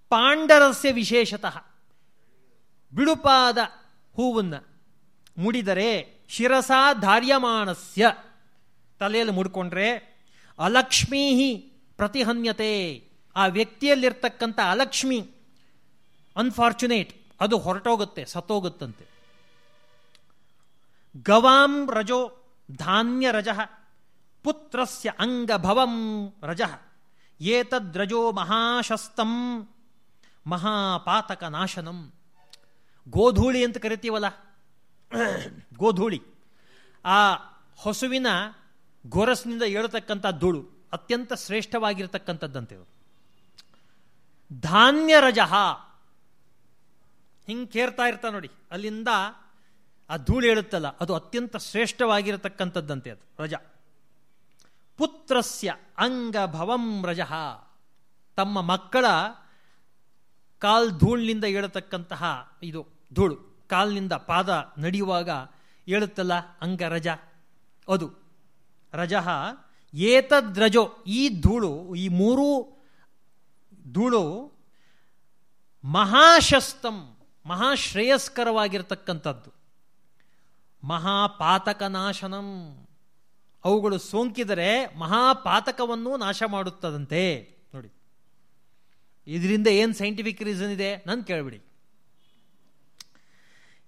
ಪಾಂಡರಸ್ಯ ವಿಶೇಷತಃ. ಬಿಡುಪಾದ ಹೂವನ್ನು ಮುಡಿದರೆ ಶಿರಸಾ ಧಾರ್ಯಮಾನಸ್ಯ ತಲೆಯಲ್ಲಿ ಮುಡ್ಕೊಂಡ್ರೆ ಅಲಕ್ಷ್ಮೀ ಪ್ರತಿಹನ್ಯತೆ. ಆ ವ್ಯಕ್ತಿಯಲ್ಲಿರ್ತಕ್ಕಂಥ ಅಲಕ್ಷ್ಮಿ ಅನ್ಫಾರ್ಚುನೇಟ್ ಅದು ಹೊರಟೋಗುತ್ತೆ, ಸತ್ತೋಗುತ್ತಂತೆ. ಗವಾಂ ರಜೋ ಧಾನ್ಯ ರಜ, ಪುತ್ರಸ್ಯ ಅಂಗಭವಂ ರಜ ಏತದ್ರಜೋ ಮಹಾಶಸ್ತಂ ಮಹಾಪಾತಕ ನಾಶನಂ. ಗೋಧೂಳಿ ಅಂತ ಕರಿತೀವಲ್ಲ? ಗೋಧೂಳಿ. ಆ ಹಸುವಿನ ಗೊರಸ್ನಿಂದ ಏಳತಕ್ಕಂಥ ಧೂಳು ಅತ್ಯಂತ ಶ್ರೇಷ್ಠವಾಗಿರ್ತಕ್ಕಂಥದ್ದಂತೆ ಧಾನ್ಯ ರಜಃ ಹಿಂಗೆ ಕೇರ್ತಾ ಇರ್ತಾ ನೋಡಿ, ಅಲ್ಲಿಂದ ಆ ಧೂಳು ಹೇಳುತ್ತಲ್ಲ ಅದು ಅತ್ಯಂತ ಶ್ರೇಷ್ಠವಾಗಿರತಕ್ಕಂಥದ್ದಂತೆ ಅದು, ರಜ. ಪುತ್ರಸ್ಯ ಅಂಗಭವಂ ರಜಃ. ತಮ್ಮ ಮಕ್ಕಳ ಕಾಲ್ ಧೂಳಿನಿಂದ ಏಳತಕ್ಕಂತಹ ಇದು ಧೂಳು, ಕಾಲ್ನಿಂದ ಪಾದ ನಡೆಯುವಾಗ ಏಳುತ್ತಲ್ಲ ಅಂಗ ರಜ. ಅದು ರಜಃ ಏತದ್ರಜೋ ಈ ಧೂಳು, ಈ ಮೂರೂ ಧೂಳು ಮಹಾಶಸ್ತಂ. ಮಹಾಶ್ರೇಯಸ್ಕರವಾಗಿರ್ತಕ್ಕಂಥದ್ದು. ಮಹಾಪಾತಕನಾಶನಂ. ಅವುಗಳು ಸೋಂಕಿದರೆ ಮಹಾಪಾತಕವನ್ನು ನಾಶ ಮಾಡುತ್ತದಂತೆ. ನೋಡಿ. ಇದರಿಂದ ಏನು ಸೈಂಟಿಫಿಕ್ ರೀಸನ್ ಇದೆ? ನಾನು ಕೇಳಿಬಿಡಿ.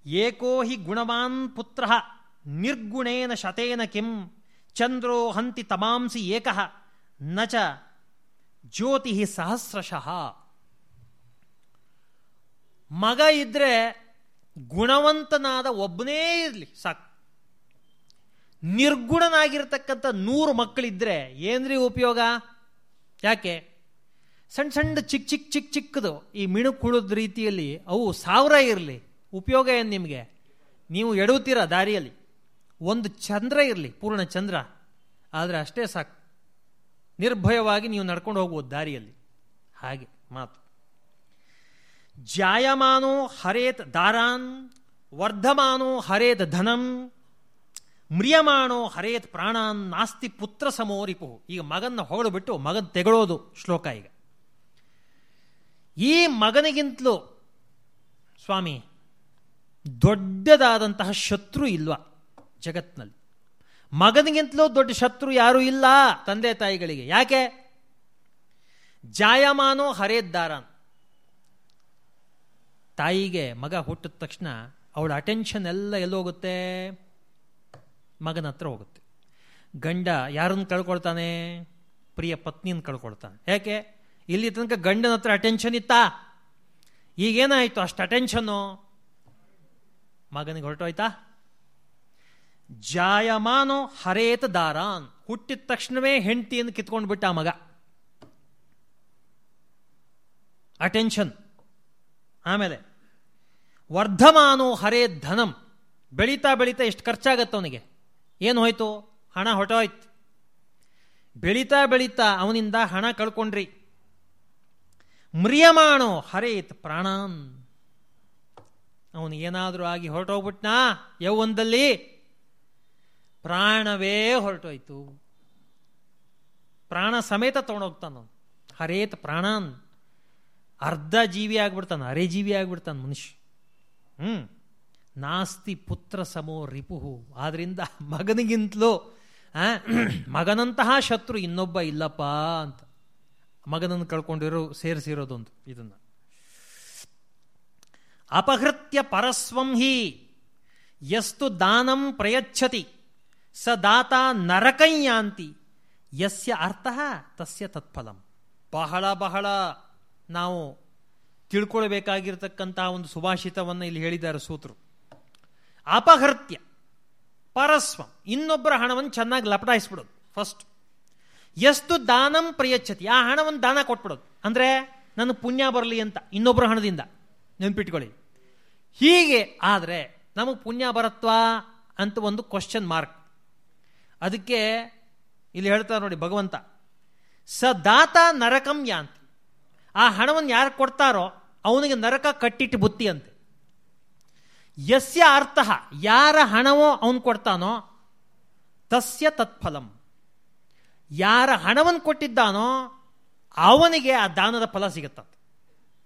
ಏಕೋ ಹಿ ಗುಣವಾನ್ ಪುತ್ರ ನಿರ್ಗುಣೇನ ಶತೇನ ಕಿಂ. ಚಂದ್ರೋ ಹಂತಿ ತಮಾಂಸಿ ಏಕಃ. ಚ ಜ್ಯೋತಿ ಸಹಸ್ರಶಃ. ಮಗ ಇದ್ರೆ ಗುಣವಂತನಾದ ಒಬ್ಬನೇ ಇರಲಿ, ಸಾಕು. ನಿರ್ಗುಣನಾಗಿರ್ತಕ್ಕಂಥ ನೂರು ಮಕ್ಕಳಿದ್ರೆ ಏನ್ರಿ ಉಪಯೋಗ? ಯಾಕೆ? ಸಣ್ಣ ಸಣ್ಣ ಚಿಕ್ಕ ಚಿಕ್ಕ ಚಿಕ್ಕ ಚಿಕ್ಕದು, ಈ ಮಿಣುಕುಳದ ರೀತಿಯಲ್ಲಿ ಅವು ಸಾವಿರ ಇರಲಿ. ಉಪಯೋಗ ಏನು ನಿಮಗೆ? ನೀವು ಎಡುತ್ತೀರ ದಾರಿಯಲ್ಲಿ. ಒಂದು ಚಂದ್ರ ಇರಲಿ, ಪೂರ್ಣ ಚಂದ್ರ. ಆದರೆ ಅಷ್ಟೇ ಸಾಕು. ನಿರ್ಭಯವಾಗಿ ನೀವು ನಡ್ಕೊಂಡು ಹೋಗ್ಬೋದು ದಾರಿಯಲ್ಲಿ. ಹಾಗೆ, ಮಾತು. ಜಾಯಮಾನೋ ಹರೇತ್ ದಾರಾನ್, ವರ್ಧಮಾನೋ ಹರೇತ್ ಧನಂ, ಮ್ರಿಯಮಾಣೋ ಹರೇತ್ ಪ್ರಾಣಾನ್ ನಾಸ್ತಿ ಪುತ್ರ ಸಮೋರಿಪು. ಈಗ ಮಗನ್ನ ಹೊಗಳು ಬಿಟ್ಟು ಮಗನ್ ತೆಗಳೋದು ಶ್ಲೋಕ ಈಗ. ಈ ಮಗನಿಗಿಂತಲೂ ಸ್ವಾಮಿ, ದೊಡ್ಡದಾದಂತಹ ಶತ್ರು ಇಲ್ವಾ ಜಗತ್ನಲ್ಲಿ? ಮಗನಿಗಿಂತಲೂ ದೊಡ್ಡ ಶತ್ರು ಯಾರೂ ಇಲ್ಲ ತಂದೆ ತಾಯಿಗಳಿಗೆ. ಯಾಕೆ? ಜಾಯಮಾನೋ ಹರೇದ್ದಾರಾನ್ ತಾಯಿಗೆ ಮಗ ಹುಟ್ಟಿದ ತಕ್ಷಣ ಅವಳ ಅಟೆನ್ಷನ್ ಎಲ್ಲ ಎಲ್ಲೋಗುತ್ತೆ? ಮಗನ ಹತ್ರ ಹೋಗುತ್ತೆ. ಗಂಡ ಯಾರನ್ನು ಕಳ್ಕೊಳ್ತಾನೆ? ಪ್ರಿಯ ಪತ್ನಿಯನ್ನು ಕಳ್ಕೊಳ್ತಾನೆ. ಯಾಕೆ? ಇಲ್ಲಿ ತನಕ ಗಂಡನ ಹತ್ರ ಅಟೆನ್ಷನ್ ಇತ್ತಾ? ಈಗೇನಾಯಿತು ಅಷ್ಟು ಅಟೆನ್ಷನ್ನು ಮಗನಿಗೆ ಹೊರಟೋಯ್ತಾ? ಜಾಯಮಾನೋ ಹರೇತ ದಾರಾನ್. ಹುಟ್ಟಿದ ತಕ್ಷಣವೇ ಹೆಂಡತಿಯನ್ನು ಕಿತ್ಕೊಂಡು ಬಿಟ್ಟ ಮಗ. ಅಟೆನ್ಷನ್ ಆಮೇಲೆ, ವರ್ಧಮಾನೋ ಹರೇ ಧನಂ. ಬೆಳೀತಾ ಬೆಳೀತಾ ಎಷ್ಟು ಖರ್ಚಾಗತ್ತೆ ಅವನಿಗೆ? ಏನು ಹೋಯ್ತು? ಹಣ ಹೊಟ್ಟೋಯ್ತು ಬೆಳೀತಾ ಬೆಳೀತಾ ಅವನಿಂದ ಹಣ ಕಳ್ಕೊಂಡ್ರಿ. ಮ್ರಿಯಮಾಣೋ ಹರೇತ್ ಪ್ರಾಣಾನ್. ಅವನು ಏನಾದರೂ ಆಗಿ ಹೊರಟೋಗ್ಬಿಟ್ನಾ? ಯೌವನದಲ್ಲಿ ಪ್ರಾಣವೇ ಹೊರಟೋಯ್ತು. ಪ್ರಾಣ ಸಮೇತ ತೊಗೊಂಡೋಗ್ತಾನ ಹರೇತ್ ಪ್ರಾಣಾನ್. ಅರ್ಧ ಜೀವಿ ಆಗ್ಬಿಡ್ತಾನೆ, ಅರೆ ಜೀವಿ ಆಗ್ಬಿಡ್ತಾನೆ ಮನುಷ್ಯ. ಹ್ಞೂ ನಾಸ್ತಿ ಪುತ್ರ ಸಮೋ ರಿಪುಹು. ಆದ್ರಿಂದ ಮಗನಿಗಿಂತಲೂ ಮಗನಂತಹ ಶತ್ರು ಇನ್ನೊಬ್ಬ ಇಲ್ಲಪ್ಪ ಅಂತ. ಮಗನನ್ನು ಕಳ್ಕೊಂಡಿರೋ, ಸೇರಿಸಿರೋದೊಂದು ಇದನ್ನ. ಅಪಹೃತ್ಯ ಪರಸ್ವಂ ಹಿ, ಯಸ್ತು ದಾನಂ ಪ್ರಯಚ್ಛತಿ, ಸ ದಾತ ನರಕೈಯಾಂತಿ, ಯಸ್ಯ ಅರ್ಥ ತಸ್ಯ ತತ್ಫಲಂ. ಬಹಳ ಬಹಳ ನಾವು ತಿಳ್ಕೊಳ್ಬೇಕಾಗಿರ್ತಕ್ಕಂತಹ ಒಂದು ಸುಭಾಷಿತವನ್ನು ಇಲ್ಲಿ ಹೇಳಿದ್ದಾರೆ ಸೂತ್ರರು. ಅಪಹೃತ್ಯ ಪರಸ್ವಂ, ಇನ್ನೊಬ್ಬರ ಹಣವನ್ನು ಚೆನ್ನಾಗಿ ಲಪಟಾಯಿಸ್ಬಿಡೋದು ಫಸ್ಟ್ ಎಷ್ಟು ದಾನಂ ಪ್ರಯಚ್ಛತಿ, ಆ ಹಣವನ್ನು ದಾನ ಕೊಟ್ಬಿಡೋದು. ಅಂದರೆ ನನ್ನ ಪುಣ್ಯ ಬರಲಿ ಅಂತ, ಇನ್ನೊಬ್ಬರ ಹಣದಿಂದ ನೆನ್ಪಿಟ್ಕೊಳ್ಳಿ. ಹೀಗೆ ಆದರೆ ನಮಗೆ ಪುಣ್ಯ ಬರತ್ವಾ ಅಂತ ಒಂದು ಕ್ವಶನ್ ಮಾರ್ಕ್ ಅದಕ್ಕೆ ಇಲ್ಲಿ ಹೇಳ್ತಾರೆ ನೋಡಿ ಭಗವಂತ ಸ ದಾತ ನರಕಂ ಯಾಂತಿ. ಆ ಹಣವನ್ನು ಯಾರು ಕೊಡ್ತಾರೋ ಅವನಿಗೆ ನರಕ ಕಟ್ಟಿಟ್ಟು ಬುತ್ತಿ ಅಂತೆ ಯಸ್ಯ ಅರ್ಥ ಯಾರ ಹಣವೋ ಅವನು ಕೊಡ್ತಾನೋ ತಸ್ಯ ತತ್ಫಲಂ. ಯಾರ ಹಣವನ್ನು ಕೊಟ್ಟಿದ್ದಾನೋ ಅವನಿಗೆ ಆ ದಾನದ ಫಲ ಸಿಗುತ್ತಂತೆ.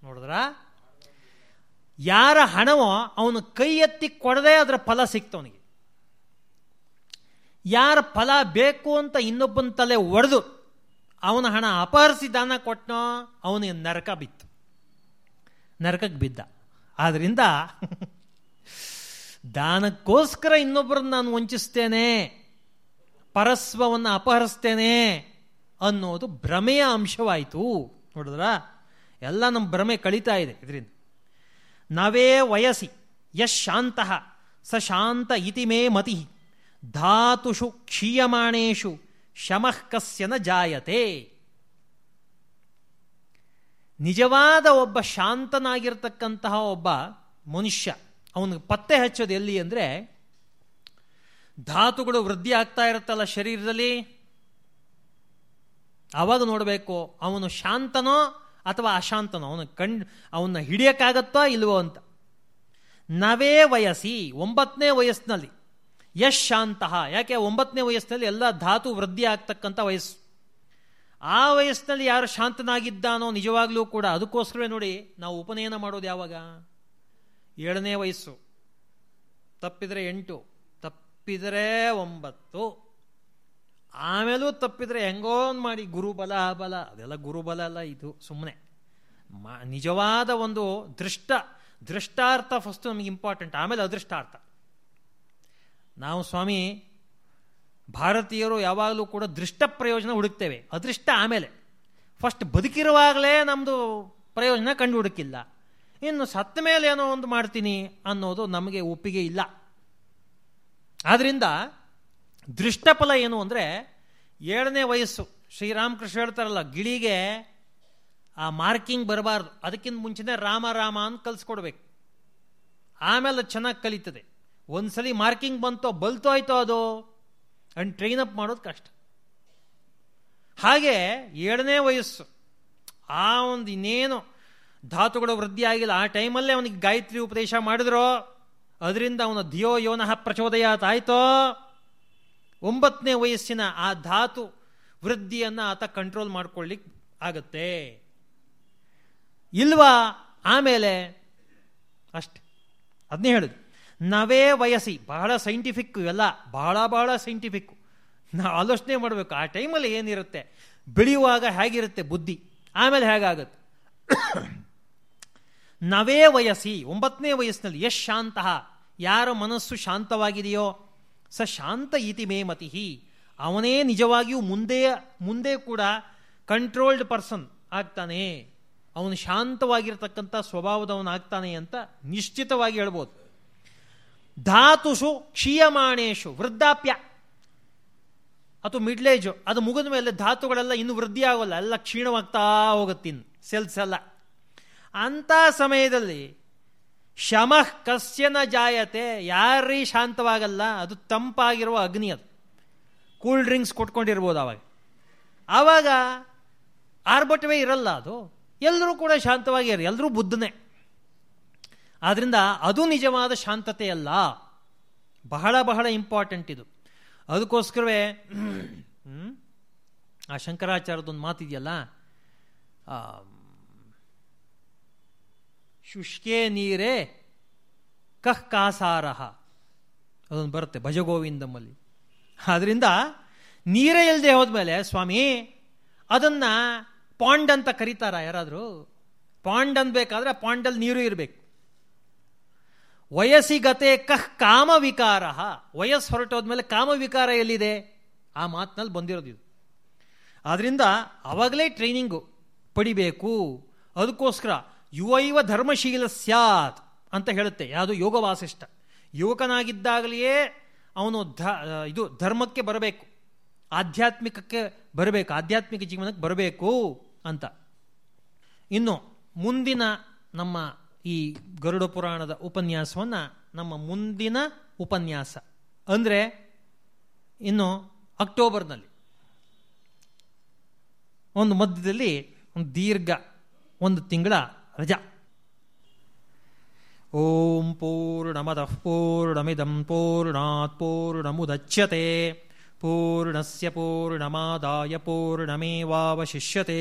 ನೋಡಿದ್ರ? ಯಾರ ಹಣವೋ ಅವನು ಕೈ ಎತ್ತಿ ಕೊಡದೆ ಅದರ ಫಲ ಸಿಕ್ತವನಿಗೆ ಯಾರ ಫಲ ಬೇಕು ಅಂತ ಇನ್ನೊಬ್ಬನ ತಲೆ ಒಡೆದು ಅವನ ಹಣ ಅಪಹರಿಸಿ ದಾನ ಕೊಟ್ಟನೋ ಅವನಿಗೆ ನರಕ ಬಿತ್ತು. ನರಕಕ್ಕೆ ಬಿದ್ದ. ಆದ್ರಿಂದ ದಾನಕ್ಕೋಸ್ಕರ ಇನ್ನೊಬ್ಬರನ್ನು ನಾನು ವಂಚಿಸ್ತೇನೆ, ಪರಸ್ವವನ್ನು ಅಪಹರಿಸ್ತೇನೆ ಅನ್ನೋದು ಭ್ರಮೆಯ ಅಂಶವಾಯಿತು. ನೋಡಿದ್ರ? ಎಲ್ಲ ನಮ್ಮ ಭ್ರಮೆ ಕಳೀತಾ ಇದೆ ಇದರಿಂದ. ನವೇ ವಯಸಿ, ಯಶ್ ಶಾಂತ, ಸ ಶಾಂತ ಇತಿ ಮೇ ಮತಿ. ಧಾತುಷು ಕ್ಷೀಯಮಾಣೇಶು ಶಮಃ ಕಸ್ಯನ ಜಾಯತೆ. ನಿಜವಾದ ಒಬ್ಬ ಶಾಂತನಾಗಿರ್ತಕ್ಕಂತಹ ಒಬ್ಬ ಮನುಷ್ಯ ಅವನಿಗೆ ಪತ್ತೆ ಹಚ್ಚೋದು ಎಲ್ಲಿ ಅಂದರೆ, ಧಾತುಗಳು ವೃದ್ಧಿ ಆಗ್ತಾ ಇರುತ್ತಲ್ಲ ಶರೀರದಲ್ಲಿ ಆವಾಗ ನೋಡಬೇಕು ಅವನು ಶಾಂತನೋ ಅಥವಾ ಅಶಾಂತನೋ, ಅವನು ಕಂಡು ಅವನ್ನ ಹಿಡಿಯಕ್ಕಾಗತ್ತೋ ಇಲ್ವೋ ಅಂತ. ನವೇ ವಯಸ್ಸಿ ಒಂಬತ್ತನೇ ವಯಸ್ಸಿನಲ್ಲಿ ಯಶ್ ಶಾಂತಹ ಯಾಕೆ? ಒಂಬತ್ತನೇ ವಯಸ್ಸಿನಲ್ಲಿ ಎಲ್ಲ ಧಾತು ವೃದ್ಧಿ ಆಗ್ತಕ್ಕಂಥ ವಯಸ್ಸು. ಆ ವಯಸ್ಸಿನಲ್ಲಿ ಯಾರು ಶಾಂತನಾಗಿದ್ದಾನೋ ನಿಜವಾಗ್ಲೂ ಕೂಡ ಅದಕ್ಕೋಸ್ಕರವೇ ನೋಡಿ ನಾವು ಉಪನಯನ ಮಾಡೋದು ಯಾವಾಗ? ಏಳನೇ ವಯಸ್ಸು. ತಪ್ಪಿದರೆ ಎಂಟು, ತಪ್ಪಿದರೆ ಒಂಬತ್ತು. ಆಮೇಲೂ ತಪ್ಪಿದರೆ ಹೆಂಗೋ ಮಾಡಿ ಗುರುಬಲ, ಬಲ. ಅದೆಲ್ಲ ಗುರುಬಲ ಅಲ್ಲ ಇದು ಸುಮ್ಮನೆ ನಿಜವಾದ ಒಂದು ದೃಷ್ಟ, ದೃಷ್ಟಾರ್ಥ ಫಸ್ಟ್ ನಮಗೆ ಇಂಪಾರ್ಟೆಂಟ್ ಆಮೇಲೆ ಅದೃಷ್ಟಾರ್ಥ. ನಾವು ಸ್ವಾಮಿ, ಭಾರತೀಯರು ಯಾವಾಗಲೂ ಕೂಡ ದೃಷ್ಟ ಪ್ರಯೋಜನ ಹುಡುಕ್ತೇವೆ. ಅದೃಷ್ಟ ಆಮೇಲೆ. ಫಸ್ಟ್ ಬದುಕಿರುವಾಗಲೇ ನಮ್ಮದು ಪ್ರಯೋಜನ ಕಂಡು ಹುಡುಕಿಲ್ಲ ಇನ್ನು ಸತ್ತ ಮೇಲೆ ಏನೋ ಒಂದು ಮಾಡ್ತೀನಿ ಅನ್ನೋದು ನಮಗೆ ಒಪ್ಪಿಗೆ ಇಲ್ಲ. ಆದ್ದರಿಂದ ದೃಷ್ಟಫಲ ಏನು ಅಂದರೆ ಏಳನೇ ವಯಸ್ಸು. ಶ್ರೀರಾಮಕೃಷ್ಣ ಹೇಳ್ತಾರಲ್ಲ, ಗಿಳಿಗೆ ಆ ಮಾರ್ಕಿಂಗ್ ಬರಬಾರ್ದು. ಅದಕ್ಕಿಂತ ಮುಂಚೆನೇ ರಾಮ ರಾಮ ಅಂತ ಕಲಿಸ್ಕೊಡ್ಬೇಕು. ಆಮೇಲೆ ಚೆನ್ನಾಗಿ ಕಲಿತದೆ. ಒಂದ್ಸಲಿ ಮಾರ್ಕಿಂಗ್ ಬಂತೋ, ಬಲ್ತೋ ಆಯ್ತೋ ಅದು? ಅಂಡ್ ಟ್ರೈನ್ ಅಪ್ ಮಾಡೋದು ಕಷ್ಟ. ಹಾಗೆ ಏಳನೇ ವಯಸ್ಸು. ಆ ಒಂದು ಇನ್ನೇನು ಧಾತುಗಳು ವೃದ್ಧಿ ಆಗಿಲ್ಲ. ಆ ಟೈಮಲ್ಲೇ ಅವನಿಗೆ ಗಾಯತ್ರಿ ಉಪದೇಶ ಮಾಡಿದ್ರೋ, ಅದರಿಂದ ಅವನ ಧಿಯೋ ಯೋನಃ ಪ್ರಚೋದಯ ಆಯ್ತೋ? ಒಂಬತ್ತನೇ ವಯಸ್ಸಿನ ಆ ಧಾತು ವೃದ್ಧಿಯನ್ನು ಆತ ಕಂಟ್ರೋಲ್ ಮಾಡ್ಕೊಳ್ಳಿಕ್ಕೆ ಆಗತ್ತೆ. ಇಲ್ವಾ? ಆಮೇಲೆ, ಅಷ್ಟೆ. ಅದನ್ನೇ ಹೇಳಿದ್ರು ನವೇ ವಯಸ್ಸಿ, ಬಹಳ ಸೈಂಟಿಫಿಕ್ ಎಲ್ಲ, ಬಹಳ ಬಹಳ ಸೈಂಟಿಫಿಕ್ ನಾವು ಆಲೋಚನೆ ಮಾಡಬೇಕು, ಆ ಟೈಮಲ್ಲಿ ಏನಿರುತ್ತೆ? ಬೆಳೆಯುವಾಗ ಹೇಗಿರುತ್ತೆ ಬುದ್ಧಿ? ಆಮೇಲೆ ಹೇಗಾಗುತ್ತೆ? ನವೇ ವಯಸ್ಸಿ, ಒಂಬತ್ತನೇ ವಯಸ್ಸಿನಲ್ಲಿ, ಯಶ್ ಶಾಂತ. ಯಾರ ಮನಸ್ಸು ಶಾಂತವಾಗಿದೆಯೋ, ಸ ಶಾಂತ ಇತಿ ಮೇ ಮತಿಹಿ. ಅವನೇ ನಿಜವಾಗಿಯೂ ಮುಂದೆ ಮುಂದೆ ಕೂಡ ಕಂಟ್ರೋಲ್ಡ್ ಪರ್ಸನ್ ಆಗ್ತಾನೆ. ಅವನು ಶಾಂತವಾಗಿರ್ತಕ್ಕಂಥ ಸ್ವಭಾವದವನಾಗ್ತಾನೆ ಅಂತ ನಿಶ್ಚಿತವಾಗಿ ಹೇಳ್ಬೋದು. ಧಾತುಷು ಕ್ಷೀಯಮಾಣೇಶು ವೃದ್ಧಾಪ್ಯ. ಅಥವಾ ಮಿಡ್ಲೇಜು ಅದು ಮುಗಿದ ಮೇಲೆ ಧಾತುಗಳೆಲ್ಲ ಇನ್ನು ವೃದ್ಧಿ ಆಗೋಲ್ಲ, ಎಲ್ಲ ಕ್ಷೀಣವಾಗ್ತಾ ಹೋಗುತ್ತಿನ್ ಸೆಲ್ಸ್ ಎಲ್ಲ. ಅಂಥ ಸಮಯದಲ್ಲಿ ಶಮಃ ಕಸ್ಯನ ಜಾಯತೆ, ಯಾರೀ ಶಾಂತವಾಗಲ್ಲ, ಅದು ತಂಪಾಗಿರುವ ಅಗ್ನಿ ಅದು. ಕೂಲ್ ಡ್ರಿಂಕ್ಸ್ ಕೊಟ್ಕೊಂಡಿರ್ಬೋದು ಅವಾಗ ಆವಾಗ ಆರ್ಬಟವೇ ಇರಲ್ಲ ಅದು. ಎಲ್ಲರೂ ಕೂಡ ಶಾಂತವಾಗಿ ಇರ ಎಲ್ಲರೂ ಬುದ್ಧನೇ. ಆದ್ರಿಂದ ಅದು ನಿಜವಾದ ಶಾಂತತೆ ಅಲ್ಲ ಬಹಳ ಬಹಳ ಇಂಪಾರ್ಟೆಂಟ್ ಇದು. ಅದಕ್ಕೋಸ್ಕರವೇ ಆ ಶಂಕರಾಚಾರ್ಯದೊಂದು ಮಾತಿದೆಯಲ್ಲ ಶುಷ್ಕೇ ನೀರೇ ಕಹ್ ಕಾಸಾರಹ ಅದೊಂದು ಬರುತ್ತೆ ಭಜಗೋವಿಂದಮ್ಮಲ್ಲಿ ಆದ್ದರಿಂದ ನೀರೇ ಇಲ್ಲದೆ ಹೋದ್ಮೇಲೆ, ಸ್ವಾಮಿ, ಅದನ್ನು ಪಾಂಡ್ ಅಂತ ಕರೀತಾರ ಯಾರಾದರೂ. ಪಾಂಡ್ ಅನ್ಬೇಕಾದ್ರೆ ಪಾಂಡಲ್ಲಿ ನೀರು ಇರಬೇಕು. ವಯಸ್ಸಿಗತೆ ಕಹ್ ಕಾಮ ವಿಕಾರ ವಯಸ್ಸು ಹೊರಟೋದ್ಮೇಲೆ ಕಾಮವಿಕಾರ ಎಲ್ಲಿದೆ? ಆ ಮಾತಿನಲ್ಲಿ ಬಂದಿರೋದು ಇದು. ಆದ್ರಿಂದ ಅವಾಗಲೇ ಟ್ರೈನಿಂಗು ಪಡಿಬೇಕು. ಅದಕ್ಕೋಸ್ಕರ ಯುವೈವ ಧರ್ಮಶೀಲ ಸ್ಯಾತ್ ಅಂತ ಹೇಳುತ್ತೆ. ಯಾವುದು? ಯೋಗ ವಾಸಿಷ್ಠ ಯುವಕನಾಗಿದ್ದಾಗಲೇ ಅವನು ಧ ಇದು ಧರ್ಮಕ್ಕೆ ಬರಬೇಕು. ಆಧ್ಯಾತ್ಮಿಕಕ್ಕೆ ಬರಬೇಕು. ಆಧ್ಯಾತ್ಮಿಕ ಜೀವನಕ್ಕೆ ಬರಬೇಕು ಅಂತ. ಇನ್ನು ಮುಂದಿನ ನಮ್ಮ ಈ ಗರುಡ ಪುರಾಣದ ಉಪನ್ಯಾಸವನ್ನು ನಮ್ಮ ಮುಂದಿನ ಉಪನ್ಯಾಸ. ಅಂದರೆ ಇನ್ನು ಅಕ್ಟೋಬರ್ನಲ್ಲಿ ಒಂದು ಮಧ್ಯದಲ್ಲಿ ಒಂದು ದೀರ್ಘ ಒಂದು ತಿಂಗಳ ರಜಾ. ಓಂ ಪೂರ್ಣಮದಃ ಪೂರ್ಣಮಿದಂ ಪೂರ್ಣಾತ್ ಪೂರ್ಣಮುದಚ್ಯತೆ. ಪೂರ್ಣಸ್ಯ ಪೂರ್ಣಮಾದಾಯ ಪೂರ್ಣಮೇವಾವಶಿಷ್ಯತೆ.